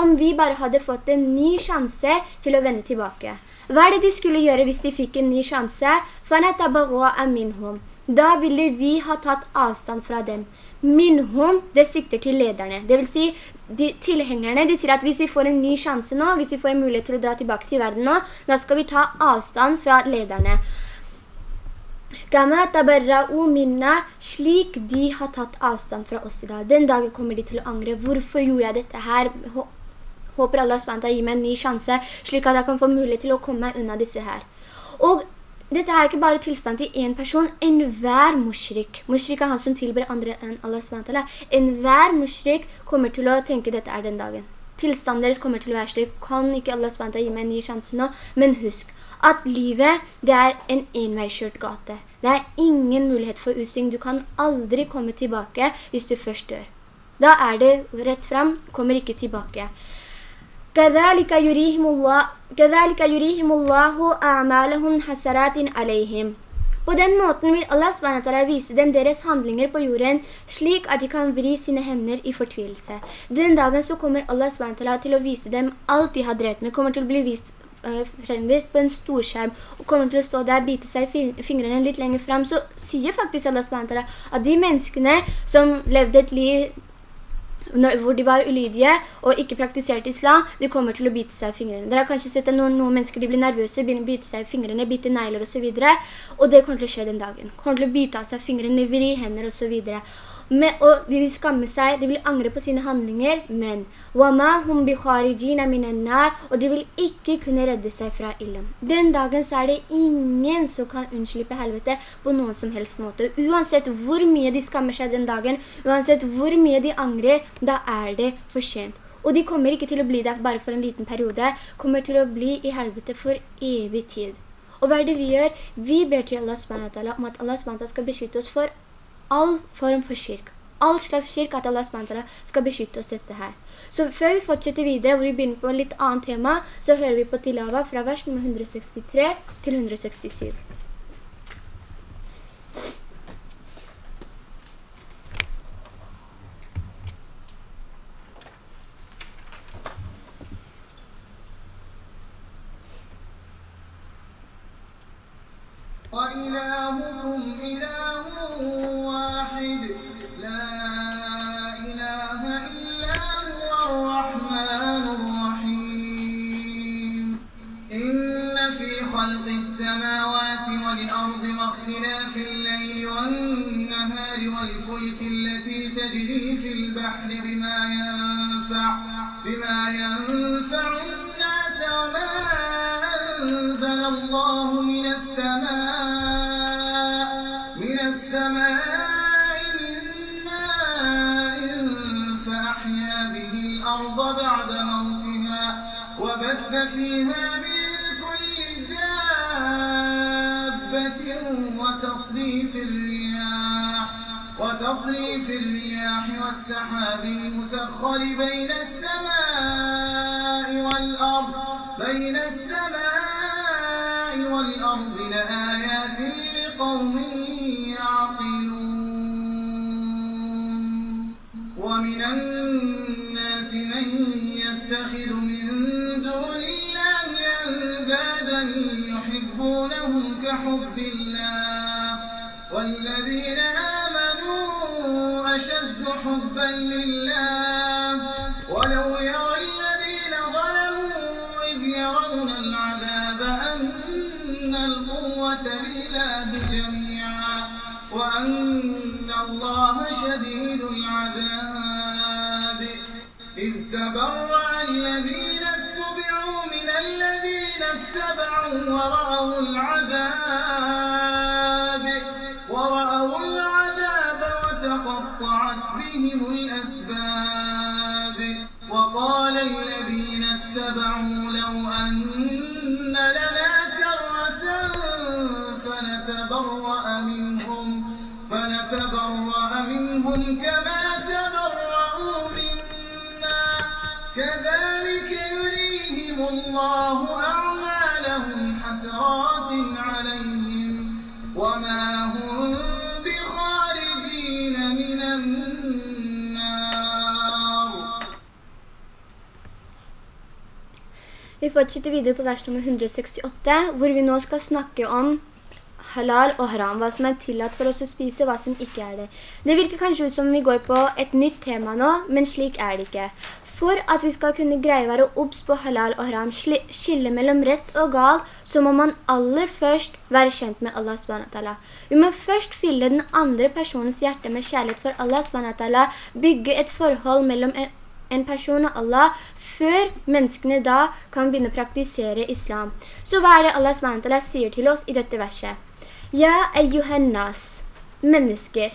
[SPEAKER 1] Om vi bare hadde fått en ny sjanse til å vende tilbake. Hva er det de skulle gjøre hvis de fikk en ny sjanse? Da ville vi ha tatt avstand fra dem. Minhum, det sikter til lederne. Det vil si, de tilhengerne, de sier at hvis vi får en ny sjanse nå, hvis vi får en mulighet til å dra tilbake til verden nå, da skal vi ta avstand fra lederne. minna, slik de har tatt avstand fra oss i dag. Den dagen kommer de til å angre. Hvorfor gjorde jeg dette her? Håper Allah SWT gir meg en ny sjanse, slik at jeg kan få mulighet til å komme meg unna disse her. Og dette er ikke bare tilstand til en person, en hver mushrik. Mushrik er han som tilber andre enn Allah SWT. En hver mushrik kommer til å tenke dette er den dagen. Tilstanden deres kommer til å være slik. Kan ikke Allah SWT gi meg en ny sjanse nå? Men husk at livet, det er en enveiskjørt gate. Det er ingen mulighet for utsing. Du kan aldri komme tilbake hvis du først dør. Da er det rett frem, kommer ikke tilbake. كذلك يريهم الله كذلك يريهم الله أعمالهم حسرات عليهم På den måten vil Allah SWT vise dem deres handlinger på jorden, slik at de kan vri sine hender i fortvilelse. Den dagen så kommer Allah SWT til å vise dem alt de har drevet med, kommer til å bli vist, uh, fremvist på en stor skjerm, og kommer til å stå der, bite seg i fingrene litt lenger frem, så sier faktisk Allah SWT at de menneskene som levde et liv hvor de var ulydige og ikke praktiserte islam, de kommer til å bite seg i fingrene. Dere har kanskje sett at noen, noen mennesker blir nervøse, begynner å bite seg i fingrene, bite negler og så videre, og det kommer til å skje den dagen. Kommer til å bite av seg fingrene, vri hender og så videre. Men, og de vil skamme seg, de vil angre på sine handlinger, men og de vil ikke kunne redde seg fra illen. Den dagen så er det ingen som kan unnslippe helvete på noen som helst måte. Uansett hvor mye de skammer seg den dagen, uansett hvor mye de angrer, da er det for sent. Og de kommer ikke til å bli der bare for en liten periode, kommer til å bli i helvete for evig tid. Og hva er det vi gjør? Vi ber til Allah SWT om at Allah SWT skal beskytte oss for all form for kirk. All slags kirk at Allah SWT skal beskytte oss dette her. Så før vi fortsetter videre, hvor vi begynner på en litt annet tema, så hører vi på Tilava fra vers nummer 163 til 167. وإلهكم
[SPEAKER 2] كذلك يريهم الله أعمالهم حسرات عليهم وما هم بخارجين من النار
[SPEAKER 1] Vi fortsetter videre på vers nummer 168, hvor vi nå skal snakke om halal og haram, hva som er tillatt for oss å spise, hva som ikke er det. Det virker kanskje ut som vi går på et nytt tema nå, men slik er det ikke. For at vi skal kunne greie å være obs på halal og haram, skille mellom rett og gal, så må man aller først være kjent med Allah SWT. Vi må først fylle den andre personens hjerte med kjærlighet for Allah SWT, bygge et forhold mellom en person og Allah, før menneskene da kan begynne å praktisere islam. Så hva er det Allah SWT sier til oss i dette verset? Ja, eyyuhennas, mennesker.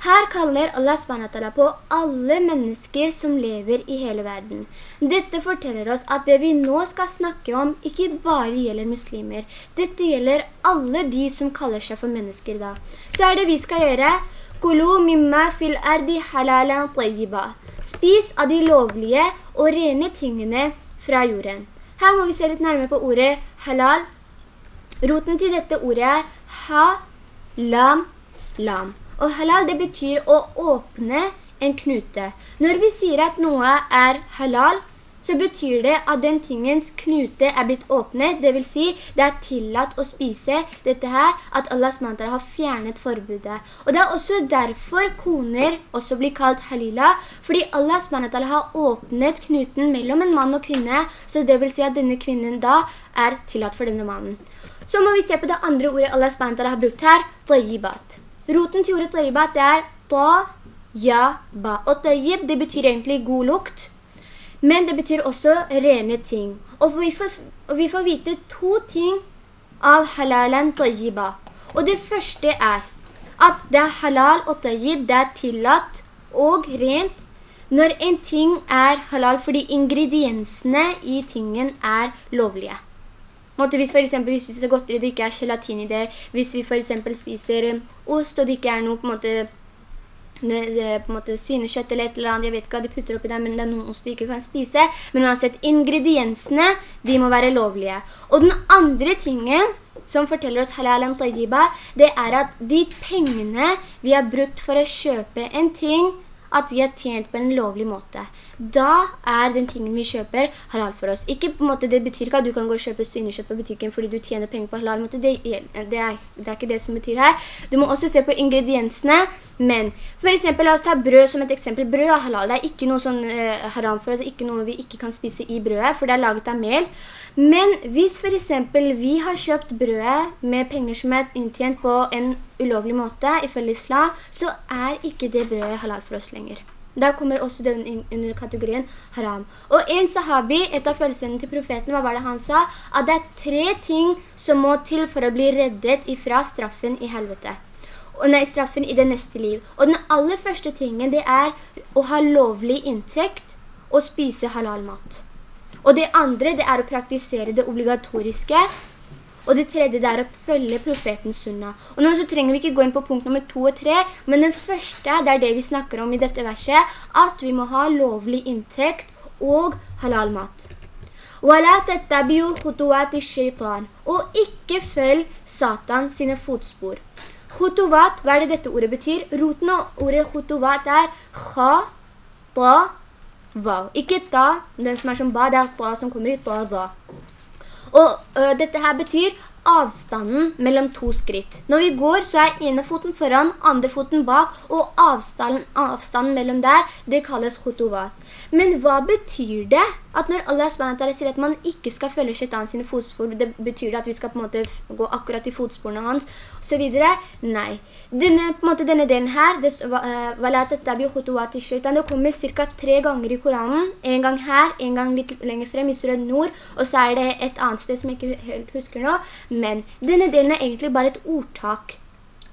[SPEAKER 1] Her kaller Allah SWT på alle mennesker som lever i hele verden. Dette forteller oss at det vi nå skal snakke om ikke bare gjelder muslimer. Dette gjelder alle de som kaller seg for mennesker da. Så er det vi skal gjøre «Kulu mimma fil ardi halalan tayyiba». Spis av de lovlige og rene tingene fra jorden. Her må vi se litt nærmere på ordet halal. Roten til dette ordet er ha, lam, lam. Og halal det betyr å åpne en knute. Når vi sier at noe er halal, så betyr det at den tingens knute er blitt åpnet, det vil si det er tillatt å spise dette her, at Allah SWT har fjernet forbudet. Og det er også derfor koner også blir kalt halila, fordi Allah SWT har åpnet knuten mellom en mann og kvinne, så det vil si at denne kvinnen da er tillatt for denne mannen. Så må vi se på det andre ordet Allah SWT har brukt her, tayyibat. Roten til ordet tayyibat det er ta, ja, ba. Og tayyib det betyr egentlig god lukt, men det betyr også rene ting. Og vi får, og vi får vite to ting av halalen tayyiba. Og det første er at det er halal og tayyib, det er tillatt og rent når en ting er halal fordi ingrediensene i tingen er lovlige. Måte, hvis for eksempel vi spiser godteri, det ikke er gelatin i det, hvis vi for eksempel spiser um, ost, og det ikke er noe på en måte, eh, på en måte svinekjøtt eller et eller annet, jeg vet ikke hva de putter opp i det, men det er noen ost vi ikke kan spise. Men uansett, ingrediensene, de må være lovlige. Og den andre tingen som forteller oss halal tayyiba, det er at de pengene vi har brukt for å kjøpe en ting, at de har tjent på en lovlig måte. Da er den tingen vi kjøper halal for oss. Ikke på en måte, det betyr ikke at du kan gå og kjøpe svinekjøtt på butikken fordi du tjener penger på halal måte. Det, det, er, det, er, ikke det som betyr her. Du må også se på ingrediensene, men for eksempel, la oss ta brød som et eksempel. Brød er halal. Det er ikke noe sånn uh, haram for oss, ikke noe vi ikke kan spise i brødet, for det er laget av mel. Men hvis for eksempel vi har kjøpt brødet med penger som er inntjent på en ulovlig måte, ifølge islam, så er ikke det brødet halal for oss lenger. Da kommer også det under kategorien haram. Og en sahabi, et av følelsene til profeten, hva var det han sa? At det er tre ting som må til for å bli reddet ifra straffen i helvete. Og nei, straffen i det neste liv. Og den aller første tingen, det er å ha lovlig inntekt og spise halal mat. Og det andre, det er å praktisere det obligatoriske. Og det tredje, det er å følge profetens sunna. Og nå så trenger vi ikke gå inn på punkt nummer to og tre, men den første, det er det vi snakker om i dette verset, at vi må ha lovlig inntekt og halal mat. Og ikke følg Satan sine fotspor. Khutuvat, hva er det dette ordet betyr? Roten av ordet khutuvat er kha, ta, vav. Ikke ta, den som er som ba, det er ta som kommer i ta, da. Og ø, dette her betyr avstanden mellom to skritt. Når vi går, så er ene foten foran, andre foten bak, og avstanden, avstanden mellom der, det kalles khutovat. Men hva betyr det at når Allah SWT sier at man ikke skal følge shaitan sine fotspor, det betyr det at vi skal på en måte gå akkurat i fotsporene hans, så videre? Nei. Denne, på en måte, denne delen her, det, det kommer cirka tre ganger i Koranen, en gang her, en gang litt lenger frem i Surat Nord, og så er det et annet sted som jeg ikke helt husker nå, men denne delen er egentlig bare et ordtak.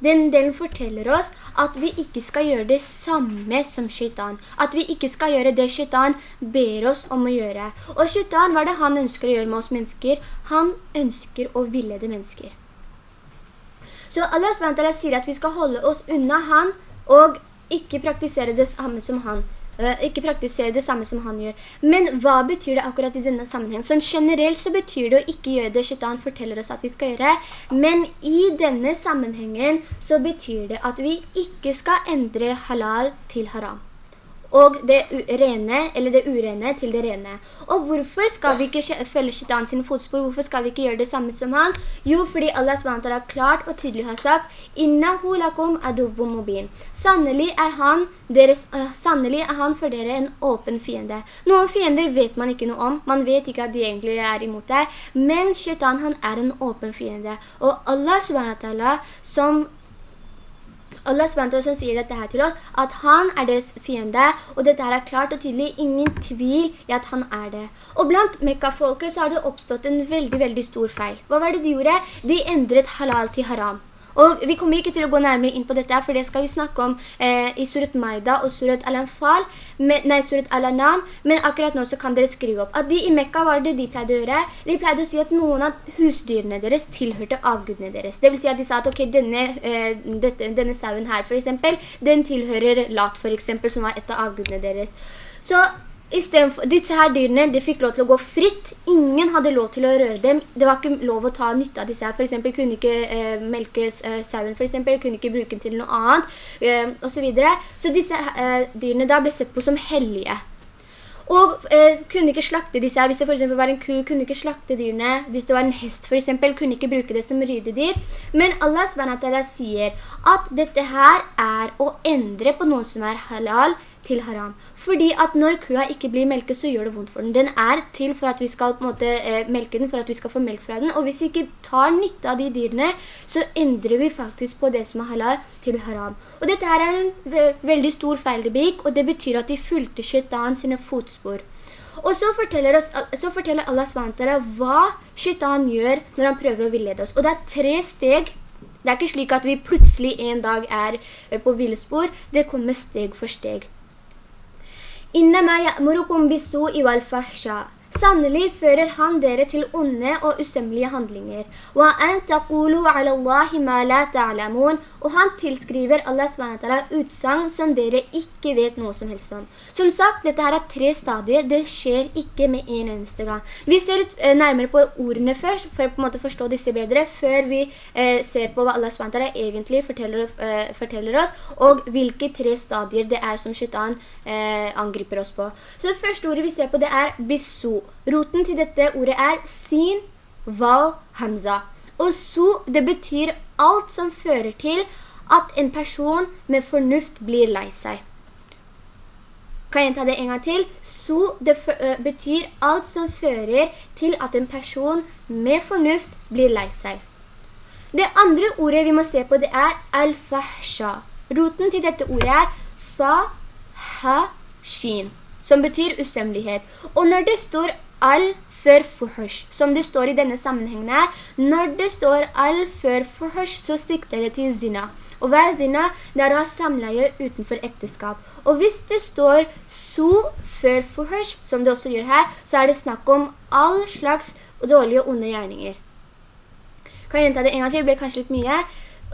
[SPEAKER 1] Den delen forteller oss at vi ikke skal gjøre det samme som shaitan. At vi ikke skal gjøre det shaitan ber oss om å gjøre. Og shaitan, hva er det han ønsker å gjøre med oss mennesker? Han ønsker å villede mennesker. Så Allah SWT sier at vi skal holde oss unna han og ikke praktisere det samme som han. Eh, ikke praktisere det samme som han gjør. Men hva betyr det akkurat i denne sammenhengen? Sånn generelt så betyr det å ikke gjøre det shaitan forteller oss at vi skal gjøre. Men i denne sammenhengen så betyr det at vi ikke skal endre halal til haram og det rene, eller det urene til det rene. Og hvorfor skal vi ikke følge shaitan sin fotspor? Hvorfor skal vi ikke gjøre det samme som han? Jo, fordi Allah SWT har klart og tydelig har sagt «Innahu lakum adubu mubin». Sannelig er, han deres, uh, sannelig er han for dere en åpen fiende. Noen fiender vet man ikke noe om. Man vet ikke at de egentlig er imot deg. Men shaitan han er en åpen fiende. Og Allah SWT som Allah SWT sier dette her til oss, at han er deres fiende, og dette her er klart og tydelig, ingen tvil i at han er det. Og blant Mekka-folket så har det oppstått en veldig, veldig stor feil. Hva var det de gjorde? De endret halal til haram. Og vi kommer ikke til å gå nærmere inn på dette, for det skal vi snakke om eh, i Surat Maida og Surat Al-Anfal, nei, Surat Al-Anam, men akkurat nå så kan dere skrive opp at de i Mekka var det de pleide å gjøre. De pleide å si at noen av husdyrene deres tilhørte avgudene deres. Det vil si at de sa at ok, denne, eh, dette, denne sauen her for eksempel, den tilhører Lat for eksempel, som var et av avgudene deres. Så for, disse her dyrene, de fikk lov til å gå fritt. Ingen hadde lov til å røre dem. Det var ikke lov å ta nytte av disse her. For eksempel kunne ikke eh, melke eh, sauen, for eksempel. Kunne ikke bruke den til noe annet, eh, og så videre. Så disse eh, dyrene da ble sett på som hellige. Og eh, kunne ikke slakte disse her. Hvis det for eksempel var en ku, kunne ikke slakte dyrene. Hvis det var en hest for eksempel, kunne ikke bruke det som rydedyr. Men Allah SWT sier at dette her er å endre på noe som er halal til haram. Fordi at når kua ikke blir melket, så gjør det vondt for den. Den er til for at vi skal måte eh, melke den, for at vi skal få melk fra den. Og hvis vi ikke tar nytte av de dyrene, så endrer vi faktisk på det som er halal til haram. Og dette her er en veldig stor feil de begikk, og det betyr at de fulgte shaitan sine fotspor. Og så forteller, oss, så forteller Allah SWT hva shaitan gjør når han prøver å villede oss. Og det er tre steg det er ikke slik at vi plutselig en dag er eh, på villespor. Det kommer steg for steg. إنما يأمركم بالسوء والفحشاء. Sannelig fører han dere til onde og usømmelige handlinger. Og han tilskriver Allah SWT utsang som dere ikke vet noe som helst om. Som sagt, dette her er tre stadier. Det skjer ikke med en eneste gang. Vi ser eh, nærmere på ordene først, for å på en måte forstå disse bedre, før vi eh, ser på hva Allah SWT egentlig forteller, eh, forteller, oss, og hvilke tre stadier det er som shaitan eh, angriper oss på. Så det første ordet vi ser på det er bisu. Roten til dette ordet er sin, val, hamza. Og su, det betyr alt som fører til at en person med fornuft blir lei seg. Kan jeg ta det en gang til? Su, det betyr alt som fører til at en person med fornuft blir lei seg. Det andre ordet vi må se på det er al-fahsha. Roten til dette ordet er fa-ha-shin som betyr usømmelighet. Og når det står al før fuhush, som det står i denne sammenhengen her, når det står al før fuhush, så sikter det til zina. Og hva er zina? Det er å ha samleie utenfor ekteskap. Og hvis det står su før fuhush, som det også gjør her, så er det snakk om all slags dårlige og onde gjerninger. Kan jeg gjenta det en gang til? Det ble kanskje litt mye.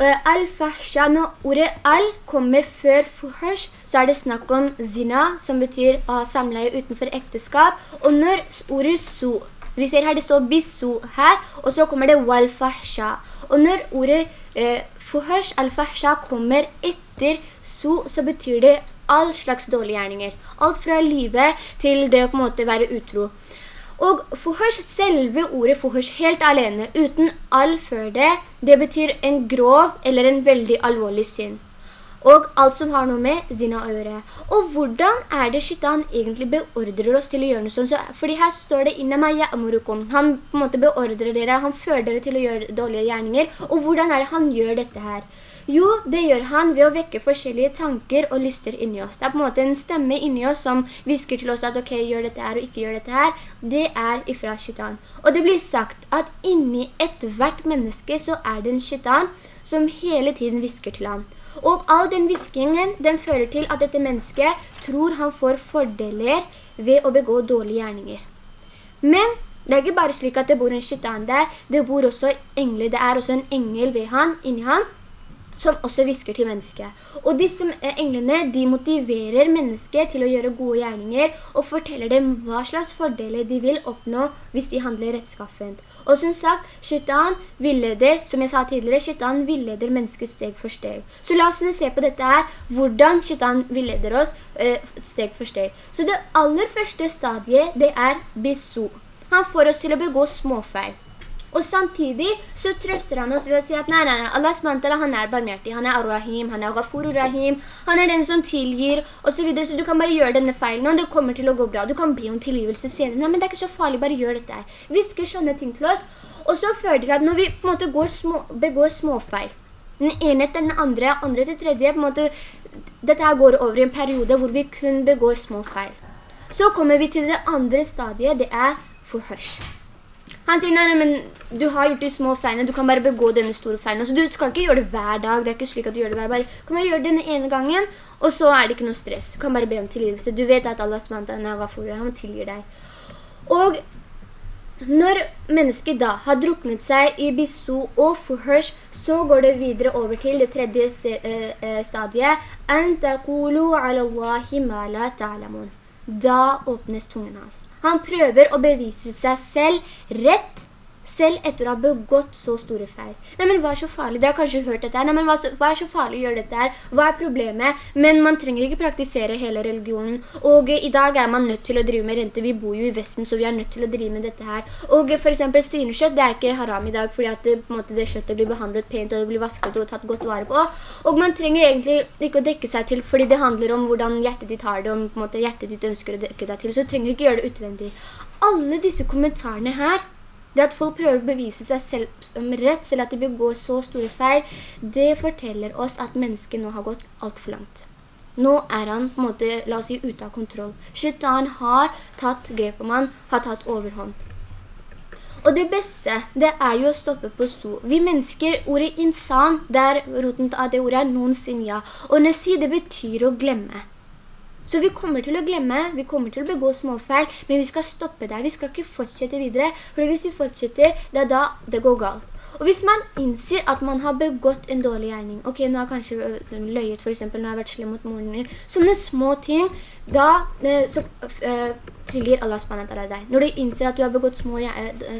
[SPEAKER 1] Al-fahsha, når ordet al kommer før fuhush, så er det snakk om zina, som betyr å ha samleie utenfor ekteskap. Og når ordet su, vi ser her det står bisu her, og så kommer det wal-fahsha. Og når ordet eh, fuhush, al-fahsha, kommer etter su, så betyr det all slags dårlige gjerninger. Alt fra livet til det å på en måte være utro. Og fuhørs, selve ordet fuhørs, helt alene, uten all før det, det betyr en grov eller en veldig alvorlig synd. Og alt som har noe med zina å gjøre. Og hvordan er det shaitan egentlig beordrer oss til å gjøre noe sånt? Så, fordi her står det «Innama ya'murukum». Han på en måte beordrer dere, han fører dere til å gjøre dårlige gjerninger. Og hvordan er det han gjør dette her? Jo, det gjør han ved å vekke forskjellige tanker og lyster inni oss. Det er på en måte en stemme inni oss som visker til oss at ok, gjør dette her og ikke gjør dette her. Det er ifra shaitan. Og det blir sagt at inni et hvert menneske så er det en shaitan som hele tiden visker til han. Og all den viskingen, den fører til at dette mennesket tror han får fordeler ved å begå dårlige gjerninger. Men det er ikke bare slik at det bor en shaitan der, det bor også engler, det er også en engel ved han, inni han, som også visker til mennesket. Og disse eh, englene, de motiverer mennesket til å gjøre gode gjerninger, og forteller dem hva slags fordeler de vil oppnå hvis de handler rettskaffent. Og som sagt, shaitan villeder, som jeg sa tidligere, shaitan villeder mennesket steg for steg. Så la oss se på dette her, hvordan shaitan villeder oss eh, steg for steg. Så det aller første stadiet, det er bisu. Han får oss til å begå småfeil. Og samtidig så trøster han oss ved å si at nei, nei, nei, Allah SWT, han er barmhjertig, han er Ar-Rahim, han er Ghafur-Rahim, han er den som tilgir, og så videre, så du kan bare gjøre denne feilen, og det kommer til å gå bra, du kan be om tilgivelse senere, nei, men det er ikke så farlig, bare gjør dette her. Visker sånne ting til oss, og så føler det at når vi på en måte små, begår småfeil, den ene til den andre, andre til tredje, på en måte, dette her går over i en periode hvor vi kun begår små feil. Så kommer vi til det andre stadiet, det er forhørsel. Han sier, nei, nei, men du har gjort de små feilene, du kan bare begå denne store feilen. Så du skal ikke gjøre det hver dag, det er ikke slik at du gjør det hver dag. Du kan bare gjøre det denne ene gangen, og så er det ikke noe stress. Du kan bare be om tilgivelse. Du vet at Allah SWT han tilgir deg. Og når mennesket da har druknet seg i bisu og fuhørs, så går det videre over til det tredje eh, eh, stadiet. Da åpnes tungen hans. Han prøver å bevise seg selv rett selv etter å ha begått så store feil. Nei, men hva er så farlig? Dere har kanskje hørt dette her. Nei, men hva, hva, er så farlig å gjøre dette her? Hva er problemet? Men man trenger ikke praktisere hele religionen. Og i dag er man nødt til å drive med rente. Vi bor jo i Vesten, så vi er nødt til å drive med dette her. Og for eksempel svinekjøtt, det er ikke haram i dag, fordi at det, måte, det kjøttet blir behandlet pent, og det blir vasket og tatt godt vare på. Og man trenger egentlig ikke å dekke seg til, fordi det handler om hvordan hjertet ditt har det, om måte, hjertet ditt ønsker å dekke deg til, så trenger du ikke gjøre det utvendig. Alle disse kommentarene her, det at folk prøver å bevise seg selv som rett, selv at de begår så store feil, det forteller oss at mennesket nå har gått alt for langt. Nå er han på en måte, la oss si, ute av kontroll. Shaitan har tatt grep om han, har tatt overhånd. Og det beste, det er jo å stoppe på so. Vi mennesker, ordet insan, der roten av det ordet er noen ja. Og nesi, det betyr å glemme. Så vi kommer til å glemme, vi kommer til å begå småfeil, men vi skal stoppe der. Vi skal ikke fortsette videre, for hvis vi fortsetter, det er da det går galt. Og hvis man innser at man har begått en dårlig gjerning, ok, nå har jeg kanskje øh, løyet for eksempel, nå har jeg vært slem mot moren din, sånne små ting, da øh, så, uh, tilgir Allah SWT deg. Når du innser at du har begått små,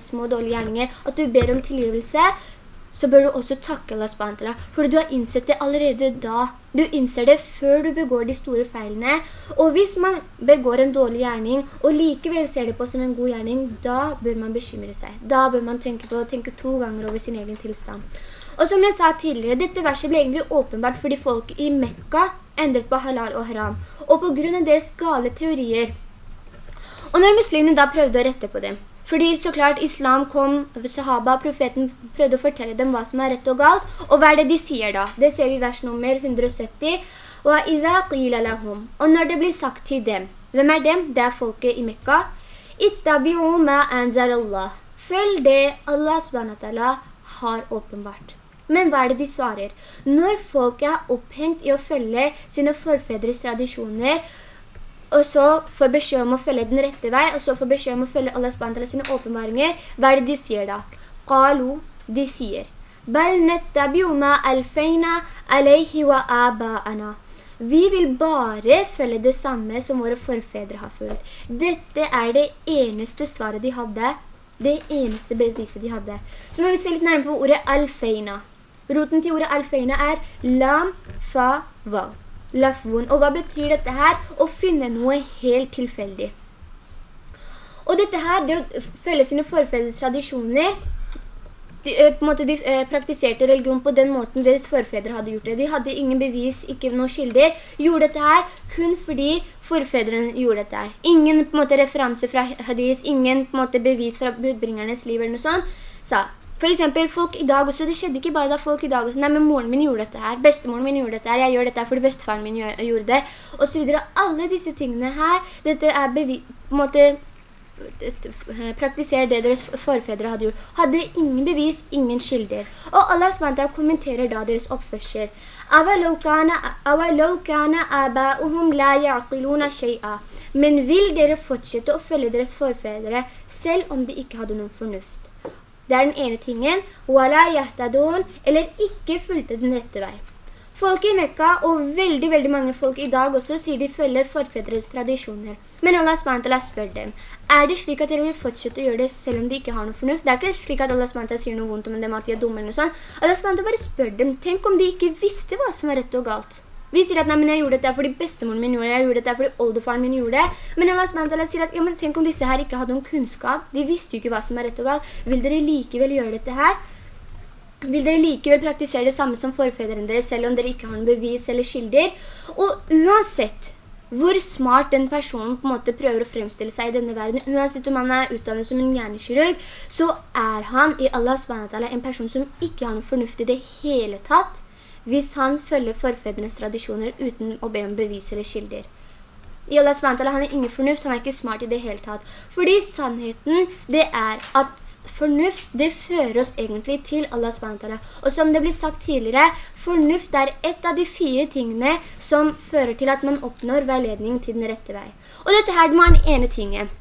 [SPEAKER 1] små dårlige gjerninger, at du ber om tilgivelse, så bør du også takke Allah SWT, for du har innsett det allerede da. Du innser det før du begår de store feilene. Og hvis man begår en dårlig gjerning, og likevel ser det på som en god gjerning, da bør man bekymre seg. Da bør man tenke på å tenke to ganger over sin egen tilstand. Og som jeg sa tidligere, dette verset ble egentlig åpenbart fordi folk i Mekka endret på halal og haram. Og på grunn av deres gale teorier. Og når muslimene da prøvde å rette på dem, fordi så klart islam kom, sahaba, profeten prøvde å fortelle dem hva som er rett og galt. Og hva er det de sier da? Det ser vi i vers nummer 170. Og når det blir sagt til dem, hvem er dem? Det er folket i Mekka. Følg det Allah SWT har åpenbart. Men hva er det de svarer? Når folk er opphengt i å følge sine forfedres tradisjoner, og så får beskjed om å følge den rette vei, og så får beskjed om å følge Allah SWT sine åpenbaringer, hva er det de sier da? Qalu, de sier, «Bal nettabiu ma alfeina alaihi wa aba'ana». Vi vil bare følge det samme som våre forfedre har følt. Dette er det eneste svaret de hadde, det eneste beviset de hadde. Så må vi se litt nærmere på ordet alfeina. Roten til ordet alfeina er lam, fa, vav lafvun. Og hva betyr dette her? Å finne noe helt tilfeldig. Og dette her, det å følge sine forfedres tradisjoner, de, eh, måte, de eh, praktiserte religion på den måten deres forfedre hadde gjort det. De hadde ingen bevis, ikke noen skilder, gjorde dette her kun fordi forfedrene gjorde dette her. Ingen på en måte referanse fra hadis, ingen på en måte bevis fra budbringernes liv eller noe sånt, sa for eksempel, folk i dag også, det skjedde ikke bare da folk i dag også, nei, men moren min gjorde dette her, bestemoren min gjorde dette her, jeg gjør dette her fordi bestefaren min gjorde det, og så videre. Alle disse tingene her, dette er på en måte, praktisere det deres forfedre hadde gjort. Hadde ingen bevis, ingen skilder. Og Allah SWT kommenterer da deres oppførsel. Men vil dere fortsette å følge deres forfedre, selv om de ikke hadde noen fornuft? Det er den ene tingen. Eller ikke fulgte den rette vei. Folk i Mekka og veldig, veldig mange folk i dag også sier de følger forfedres tradisjoner. Men Allah SWT spør dem, er det slik at dere vil fortsette å gjøre det selv om de ikke har noe fornuft? Det er ikke slik at Allah SWT sier noe vondt om dem, at de er dumme eller noe sånt. Allah SWT bare spør dem, tenk om de ikke visste hva som var rett og galt. Vi sier at nei, men jeg gjorde dette fordi bestemoren min gjorde det, jeg gjorde dette fordi oldefaren min gjorde det. Men Allah SWT sier at, ja, men tenk om disse her ikke hadde noen kunnskap, de visste jo ikke hva som er rett og galt. Vil dere likevel gjøre dette her? Vil dere likevel praktisere det samme som forfedrene dere, selv om dere ikke har noen bevis eller skilder? Og uansett hvor smart den personen på en måte prøver å fremstille seg i denne verden, uansett om han er utdannet som en hjernekirurg, så er han i Allah SWT en person som ikke har noe fornuft i det hele tatt, hvis han følger forfedrenes tradisjoner uten å be om bevis eller skilder. I Allah SWT, han er ingen fornuft, han er ikke smart i det hele tatt. Fordi sannheten, det er at fornuft, det fører oss egentlig til Allah SWT. Og som det blir sagt tidligere, fornuft er et av de fire tingene som fører til at man oppnår veiledning til den rette vei. Og dette her det var den ene tingen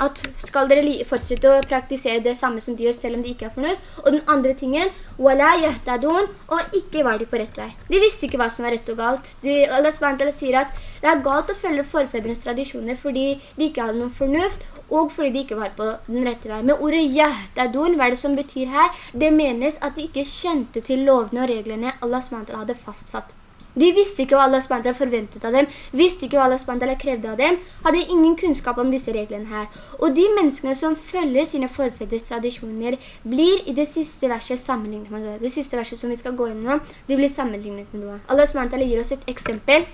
[SPEAKER 1] at skal dere fortsette å praktisere det samme som de gjør, selv om de ikke har fornuft. Og den andre tingen, og ikke var de på rett vei. De visste ikke hva som var rett og galt. Allah SWT sier at det er galt å følge forfedrens tradisjoner fordi de ikke hadde noen fornuft, og fordi de ikke var på den rette vei. Men ordet «yahtadun», hva er det som betyr her? Det menes at de ikke kjente til lovene og reglene Allah SWT hadde fastsatt. De visste ikke hva Allah SWT forventet av dem, visste ikke hva Allah SWT krevde av dem, hadde ingen kunnskap om disse reglene her. Og de menneskene som følger sine forfedres tradisjoner blir i det siste verset sammenlignet med noe. Det siste verset som vi skal gå gjennom, de blir sammenlignet med noe. Allah SWT gir oss et eksempel.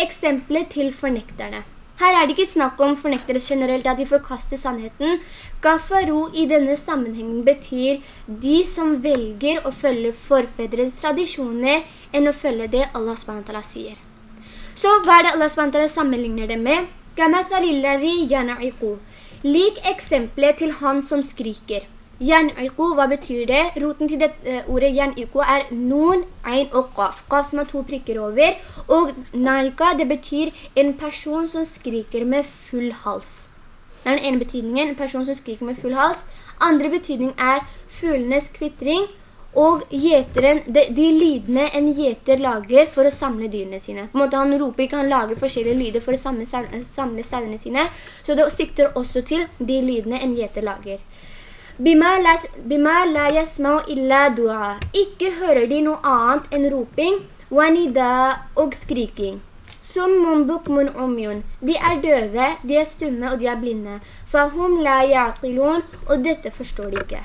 [SPEAKER 1] Eksemplet til fornekterne. Her er det ikke snakk om fornektere generelt, at de forkaster sannheten. Gafaru i denne sammenhengen betyr de som velger å følge forfedrens tradisjoner enn å følge det Allah SWT sier. Så hva er det Allah SWT sammenligner det med? Lik eksempelet til han som skriker. Jan'iqu, hva betyr det? Roten til det uh, ordet jan'iqu er nun, ein og qaf. Qaf som har to prikker over. Og naika, det betyr en person som skriker med full hals. Det er den ene betydningen, en person som skriker med full hals. Andre betydning er fuglenes kvittring, og gjeteren, de, de lydene en gjeter lager for å samle dyrene sine. På en måte han roper ikke, han lager forskjellige lyder for å samle, samle sauene sine. Så det sikter også til de lydene en gjeter lager. Ikke hører de noe annet enn roping, wanida og skriking. Summun bukmun umyun. De er døve, de er stumme og de er blinde. Fahum la yaqilun, og dette forstår de ikke.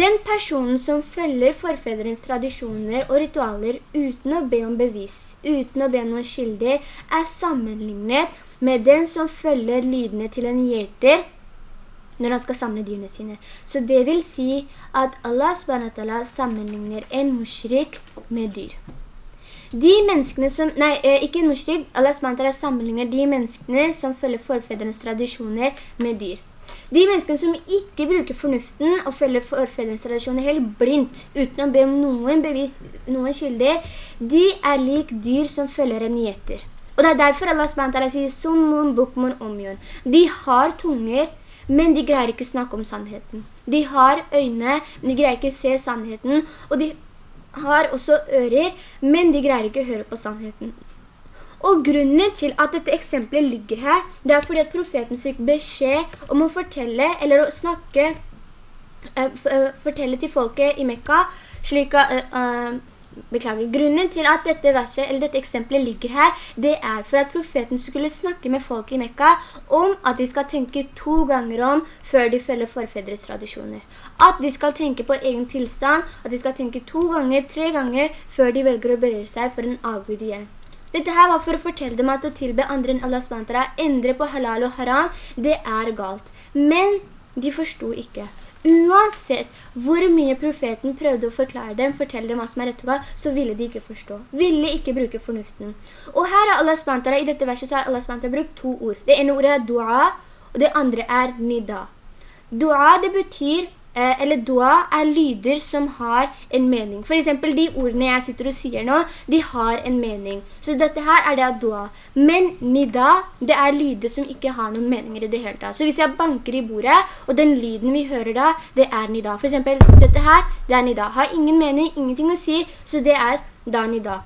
[SPEAKER 1] Den personen som følger forfedrens tradisjoner og ritualer uten å be om bevis, uten å be om noen skilder, er sammenlignet med den som følger lydene til en gjeter, når han skal samle dyrene sine. Så det vil si at Allah SWT sammenligner en mushrik med dyr. De menneskene som, nei, eh, ikke en mushrik, Allah SWT sammenligner de menneskene som følger forfedrenes tradisjoner med dyr. De menneskene som ikke bruker fornuften og følger forfedrenes tradisjoner helt blindt, uten å be om noen bevis, noen kilder, de er lik dyr som følger en gjeter. Og det er derfor Allah SWT sier «Summun bukmun omjun». De har tunger, men de greier ikke snakke om sannheten. De har øyne, men de greier ikke se sannheten, og de har også ører, men de greier ikke høre på sannheten. Og grunnen til at dette eksempelet ligger her, det er fordi at profeten fikk beskjed om å fortelle, eller å snakke, uh, fortelle til folket i Mekka, slik at, uh, beklager, grunnen til at dette verset, eller dette eksempelet ligger her, det er for at profeten skulle snakke med folk i Mekka om at de skal tenke to ganger om før de følger forfedres tradisjoner. At de skal tenke på egen tilstand, at de skal tenke to ganger, tre ganger før de velger å bøye seg for en avgud igjen. Dette her var for å fortelle dem at å tilbe andre enn Allah SWT, endre på halal og haram, det er galt. Men de forsto ikke. Uansett hvor mye profeten prøvde å forklare dem, fortelle dem hva som er rett og galt, så ville de ikke forstå. Ville ikke bruke fornuften. Og her er Allah SWT, i dette verset så har Allah SWT brukt to ord. Det ene ordet er dua, og det andre er nida. Dua, det betyr eller dua er lyder som har en mening. For eksempel de ordene jeg sitter og sier nå, de har en mening. Så dette her er det av dua. Men nida, det er lyder som ikke har noen meninger i det hele tatt. Så hvis jeg banker i bordet, og den lyden vi hører da, det er nida. For eksempel, dette her, det er nida. Har ingen mening, ingenting å si, så det er da nida.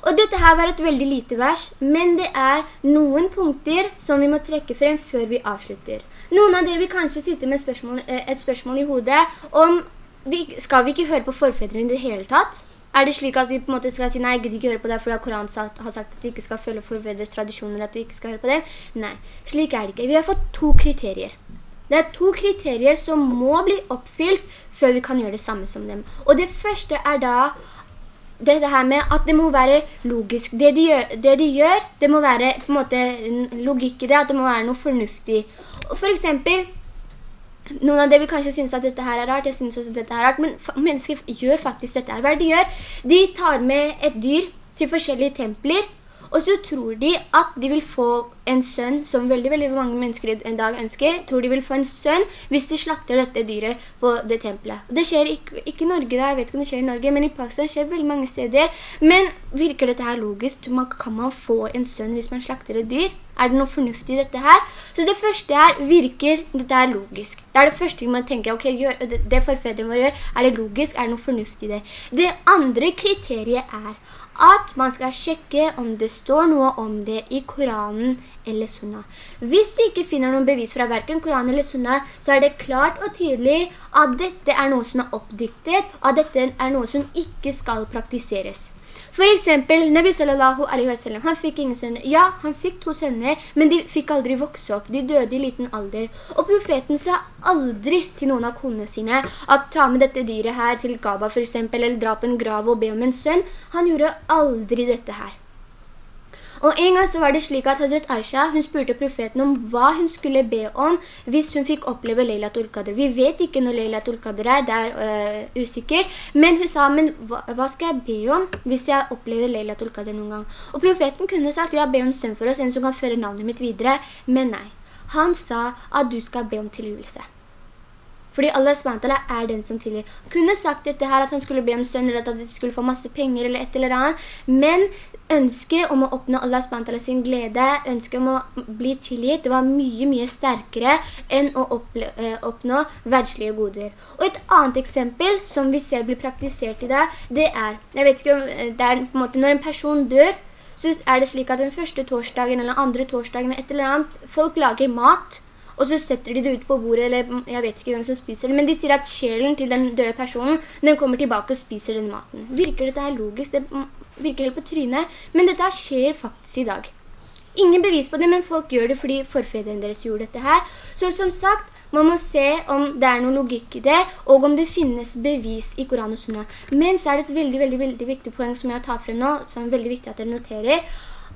[SPEAKER 1] Og dette her var et veldig lite vers, men det er noen punkter som vi må trekke frem før vi avslutter. Noen av dere vil kanskje sitte med spørsmål, eh, et spørsmål i hodet om vi, skal vi ikke høre på forfedrene i det hele tatt? Er det slik at vi på en måte skal si nei, jeg gidder ikke høre på det fordi Koran har sagt at vi ikke skal følge forfedres tradisjoner, at vi ikke skal høre på det? Nei, slik er det ikke. Vi har fått to kriterier. Det er to kriterier som må bli oppfylt før vi kan gjøre det samme som dem. Og det første er da dette her med at det må være logisk. Det de gjør, det, de gjør, det må være på en måte logikk i det, at det må være noe fornuftig. For eksempel, noen av dere vil kanskje synes at dette her er rart, jeg synes også dette er rart, men mennesker gjør faktisk dette her. Hva det de gjør? De tar med et dyr til forskjellige templer, og så tror de at de vil få en sønn, som veldig, veldig mange mennesker en dag ønsker, tror de vil få en sønn hvis de slakter dette dyret på det tempelet. Det skjer ikke, ikke i Norge da, jeg vet ikke om det skjer i Norge, men i Pakistan skjer veldig mange steder. Men virker dette her logisk? Kan man få en sønn hvis man slakter et dyr? Er det noe fornuftig i dette her? Så det første her virker dette er logisk. Det er det første man tenker, ok, gjør, det, det forfedrene våre gjør, er det logisk? Er det noe fornuftig i det? Det andre kriteriet er at man skal sjekke om det står noe om det i Koranen eller Sunna. Hvis du ikke finner noen bevis fra hverken Koranen eller Sunna, så er det klart og tydelig at dette er noe som er oppdiktet, og at dette er noe som ikke skal praktiseres. For eksempel, Nabi sallallahu alaihi wa sallam, han fikk ingen sønner. Ja, han fikk to sønner, men de fikk aldri vokse opp. De døde i liten alder. Og profeten sa aldri til noen av konene sine at ta med dette dyret her til Gaba for eksempel, eller dra på en grav og be om en sønn. Han gjorde aldri dette her. Og en gang så var det slik at Hazret Aisha, hun spurte profeten om hva hun skulle be om hvis hun fikk oppleve Leilatul Qadr. Vi vet ikke når Leilatul Qadr er, det er uh, usikkert. Men hun sa, men hva, hva, skal jeg be om hvis jeg opplever Leilatul Qadr noen gang? Og profeten kunne sagt, ja, be om sønn for oss, en som kan føre navnet mitt videre. Men nei, han sa at du skal be om tilgivelse. Fordi Allah SWT er den som tilgir. Han kunne sagt dette her, at han skulle be om sønn, eller at han skulle få masse penger, eller et eller annet. Men ønsket om å oppnå Allah SWT sin glede, ønsket om å bli tilgitt, det var mye, mye sterkere enn å eh, oppnå verdslige goder. Og et annet eksempel som vi ser blir praktisert i dag, det er, jeg vet ikke om eh, det er på en måte når en person dør, så er det slik at den første torsdagen eller andre torsdagen et eller annet, folk lager mat, og så setter de det ut på bordet, eller jeg vet ikke hvem som spiser det, men de sier at sjelen til den døde personen, den kommer tilbake og spiser den maten. Virker dette her logisk? Det virker helt på trynet, men dette skjer faktisk i dag. Ingen bevis på det, men folk gjør det fordi forfedrene deres gjorde dette her. Så som sagt, man må se om det er noen logikk i det, og om det finnes bevis i Koran og Sunna. Men så er det et veldig, veldig, veldig viktig poeng som jeg tar frem nå, som er veldig viktig at dere noterer.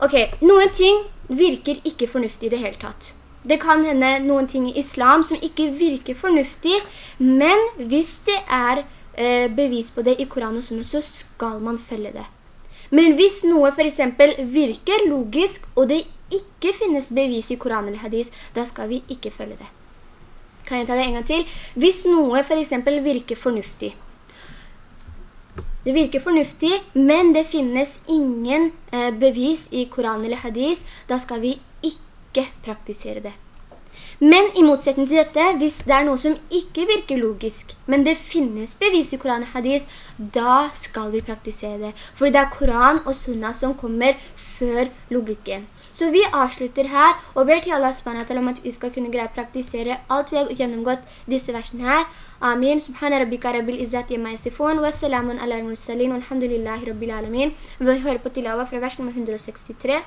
[SPEAKER 1] Ok, noen ting virker ikke fornuftig i det hele tatt. Det kan hende noen ting i islam som ikke virker fornuftig, men hvis det er eh, bevis på det i Koran og Sunna, så skal man følge det. Men hvis noe for eksempel virker logisk, og det ikke finnes bevis i Koran eller hadis, da skal vi ikke følge det. Kan jeg ta det en gang til? Hvis noe for eksempel virker fornuftig, det virker fornuftig, men det finnes ingen eh, bevis i Koran eller hadis, da skal vi ikke praktisere det. Men i motsetning til dette, hvis det er noe som ikke virker logisk, men det finnes bevis i Koran og hadis, da skal vi praktisere det. For det er Koran og Sunna som kommer før logikken. Så vi avslutter her og ber til Allah SWT om at vi skal kunne greie å praktisere alt vi har gjennomgått disse versene her. Amin. Subhana rabbika rabbil izzati yamma yasifun. Wassalamun ala al-mursalin. Alhamdulillahi rabbil alamin. Vi hører på tilava fra vers nummer 163.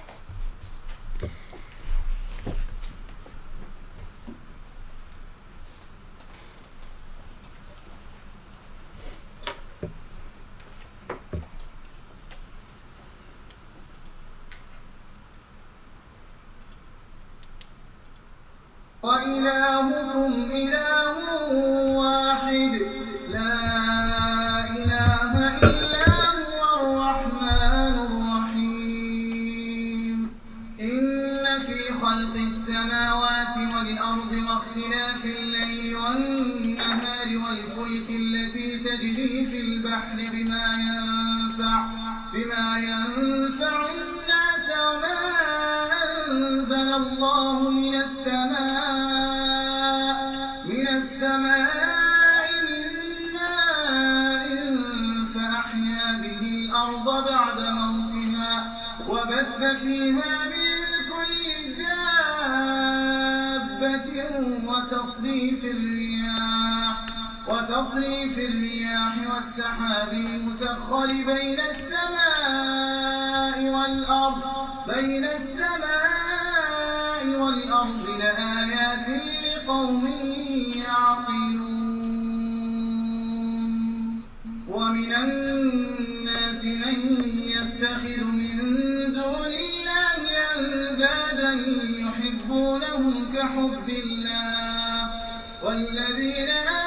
[SPEAKER 2] وإلهكم إله وتصريف الرياح والسحاب المسخر بين السماء والأرض بين السماء والأرض لآيات لقوم يعقلون. ومن الناس من يتخذ من دون الله أندادا يحبونهم كحب الله والذين آمنوا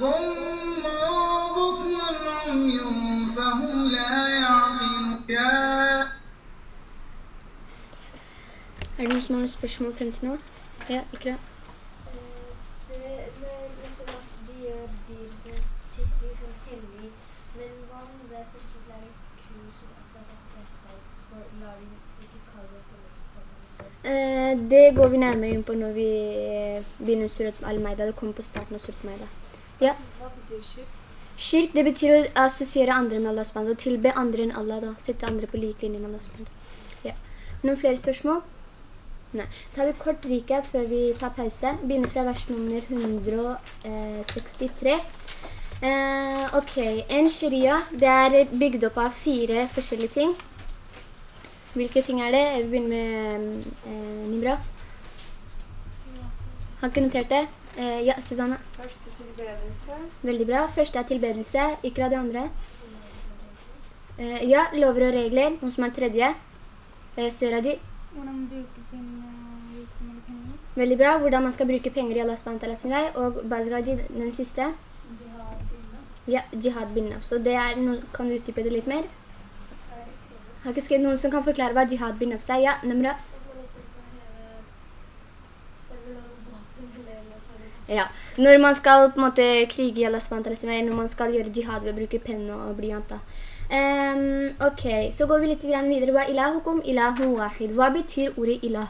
[SPEAKER 2] صم بكم عمي فهم لا يعقلون يا
[SPEAKER 1] Er det noen som har noen spørsmål frem til nå? Ja, Ikra.
[SPEAKER 3] Det, det er liksom at de gjør dyrene til liksom hellig, men hva om det for eksempel er en ku som akkurat har fått deg, og lar den ikke kalle det for noe?
[SPEAKER 1] Eh, det går vi nærmere inn på når vi eh, begynner Surat Al-Maida. Det kommer på starten av Surat Al-Maida. Ja.
[SPEAKER 3] Hva betyr skyrk?
[SPEAKER 1] Shirk, det betyr å assosiere andre med Allah band og tilbe andre enn Allah da. Sette andre på like linje med Allah band Ja. Noen flere spørsmål? Nei. Tar vi kort rike før vi tar pause. Begynner fra vers nummer 163. Eh, ok, en sharia, det er bygd opp av fire forskjellige ting. Hvilke ting er det? Vi begynner med eh, Nimra. Har ikke notert det? Eh, ja, Susanne.
[SPEAKER 4] Første tilbedelse.
[SPEAKER 1] Veldig bra. Første er tilbedelse. Ikke av det andre. Eh, ja, lover og regler. Noen som er tredje. Eh, de.
[SPEAKER 3] Hvordan bruker sin eh, rikdom penger.
[SPEAKER 1] Veldig bra. Hvordan man skal bruke penger i Allah SWT sin vei. Og Bazgaji, den siste.
[SPEAKER 3] Jihad bin.
[SPEAKER 1] Ja, jihad bin nafs. Og det er, no, kan du utdype det litt mer? Har ikke skrevet noen som kan forklare hva jihad bin nafs er? Ja,
[SPEAKER 3] nummer 8.
[SPEAKER 1] Ja, når man skal på en måte krige i Allah SWT når man skal gjøre jihad ved å bruke penn og blyant da. Um, ok, så går vi litt videre. Hva ilahukum ilahu wahid? Hva betyr ordet ilah?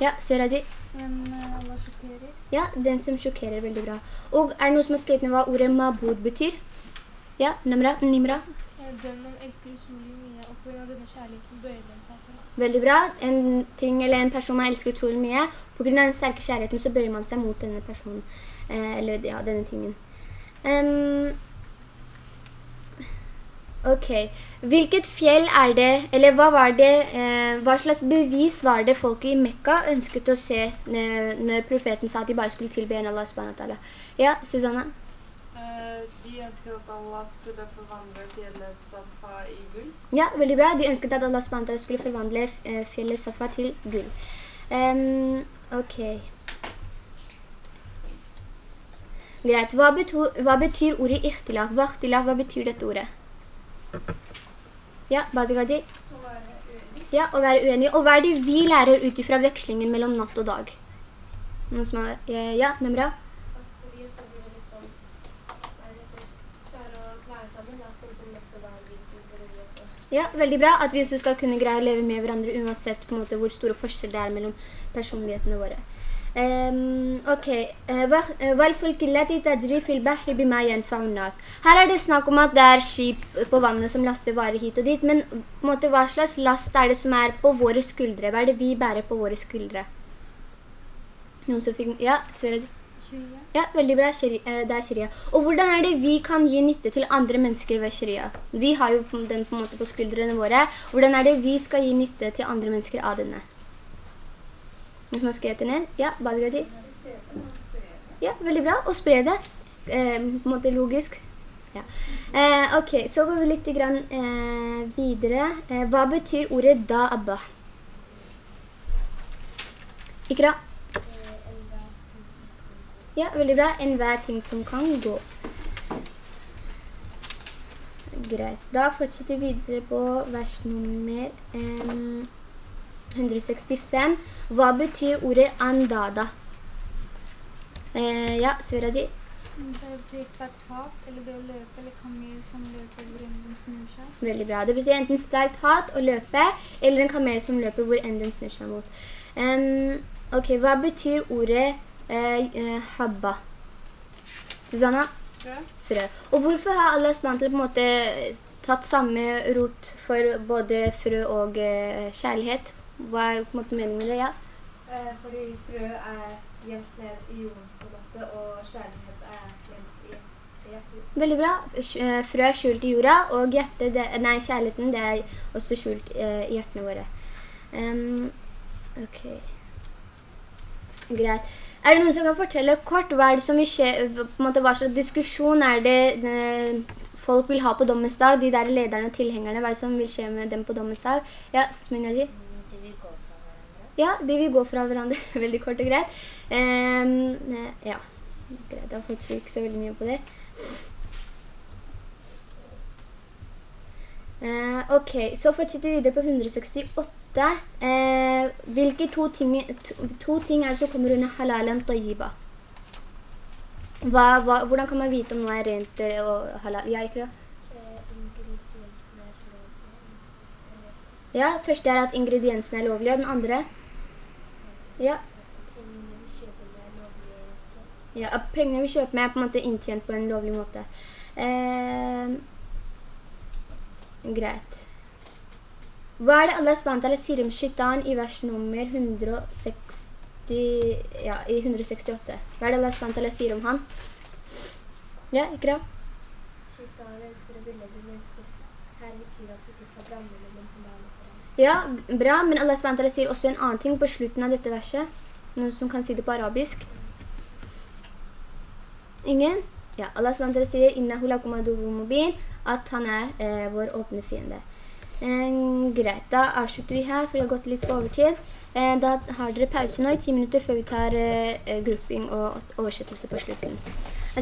[SPEAKER 1] Ja, Suraji.
[SPEAKER 3] Den Allah sjokkerer.
[SPEAKER 1] Ja, den som sjokkerer veldig bra. Og er det noen som har skrevet ned hva ordet mabud betyr? Ja, Nimra.
[SPEAKER 3] Eh, Den man elsker utrolig mye, og på grunn av denne kjærligheten bøyer den seg for.
[SPEAKER 1] Veldig bra. En ting eller en person man elsker utrolig mye. På grunn av den sterke kjærligheten så bøyer man seg mot denne personen. Eh, eller ja, denne tingen. Um, ok. Hvilket fjell er det, eller hva var det, eh, hva slags bevis var det folk i Mekka ønsket å se når, når profeten sa at de bare skulle tilbe en Allah subhanahu Ja, Susanne?
[SPEAKER 4] Eh, de ønsket at Allah skulle forvandle fjellet Safa i gull.
[SPEAKER 1] Ja, veldig bra. De ønsket at Allah skulle forvandle eh, fjellet Safa til gull. Um, ok. Greit. Hva, beto, hva betyr ordet ihtilaf? Hva, ihtilaf? hva betyr dette ordet? Ja, Badigadi.
[SPEAKER 3] Å være uenig.
[SPEAKER 1] Ja, å være uenig. Og hva er det vi lærer ut ifra vekslingen mellom natt og dag? Noen som har... Ja, Nemra?
[SPEAKER 3] At vi også burde liksom være klare å klare sammen, da, sånn som dette var virkelig for vi også.
[SPEAKER 1] Ja, veldig bra at vi også skal kunne greie å leve med hverandre uansett på en måte hvor store forskjeller det er mellom personlighetene våre. Um, ok, Eh, eh. Her er det snakk om at det er skip på vannet som laster varer hit og dit, men på måte hva slags last er det som er på våre skuldre? Hva er det vi bærer på våre skuldre? Noen som fikk... Ja, Sverre? Ja, veldig bra. Eh, det er sharia. Og hvordan er det vi kan gi nytte til andre mennesker ved sharia? Vi har jo den på på skuldrene våre. Hvordan er det vi skal gi nytte til andre mennesker av denne? Noen som har skrevet det ned? Ja, Badgadi? Ja, veldig bra. Og spre det. Eh, på en måte logisk. Ja. Eh, ok, så går vi litt grann, eh, videre. Eh, hva betyr ordet da abba? Ikra? Ja, veldig bra. En hver ting som kan gå. Greit. Da fortsetter vi videre på vers nummer em, 165. Hva betyr ordet andada? Eh, ja, Sveraji.
[SPEAKER 3] Det betyr sterkt hat, eller det å løpe, eller kamel som løper hvor enn den snur seg.
[SPEAKER 1] Veldig bra. Det betyr enten sterkt hat å løpe, eller en kamel som løper hvor enn den snur seg mot. Um, ok, hva betyr ordet eh, eh, habba? Susanna?
[SPEAKER 4] Frø.
[SPEAKER 1] frø. Og hvorfor har Allah SWT på en måte tatt samme rot for både frø og eh, kjærlighet? Hva er på en måte meningen med det, ja?
[SPEAKER 5] Eh, fordi frø er gjemt ned i jorden på en måte, og kjærlighet er gjemt i hjertet.
[SPEAKER 1] Veldig bra. Eh, Frø er skjult i jorda, og hjertet, det, nei, kjærligheten, det er også skjult eh, i hjertene våre. Um, ok. Greit. Er det noen som kan fortelle kort hva det som vil skje, måte hva slags diskusjon er det eh, folk vil ha på dommens dag, de der lederne og tilhengerne, hva er det som vil skje med dem på dommens dag? Ja, Sminaji?
[SPEAKER 5] De vil gå fra hverandre.
[SPEAKER 1] Ja, de vil gå fra hverandre, veldig kort og greit. Eh, ja, greit, jeg har faktisk ikke så veldig mye på det. Uh, ok, så fortsetter vi videre på 168. Eh, hvilke to ting, to, ting er det som kommer under halalen tayyiba? Hvordan kan man vite om noe er rent eh, og halal? Ja, ikke det? Ja, første er at ingrediensene er lovlige, og den andre? Ja. Ja, at pengene vi kjøper med er på en måte inntjent på en lovlig måte. Eh, greit. Hva er det Allah SWT sier om shaitan i vers nummer 160, ja, i 168? Hva er det Allah SWT sier om han? Ja, ikke da?
[SPEAKER 3] Shaitan ønsker å de mennesker her i tid at de ikke skal blande mellom haram.
[SPEAKER 1] Ja, bra, men Allah SWT sier også en annen ting på slutten av dette verset. Noen som kan si det på arabisk? Ingen? Ja, Allah SWT sier «Innahu lakum adubu mubin» at han er eh, vår åpne fiende. Eh, greit, da avslutter vi her, for det har gått litt på overtid. Eh, da har dere pause nå i ti minutter før vi tar eh, grupping og oversettelse på slutten.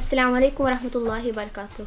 [SPEAKER 1] Assalamu alaikum wa rahmatullahi wa barakatuh.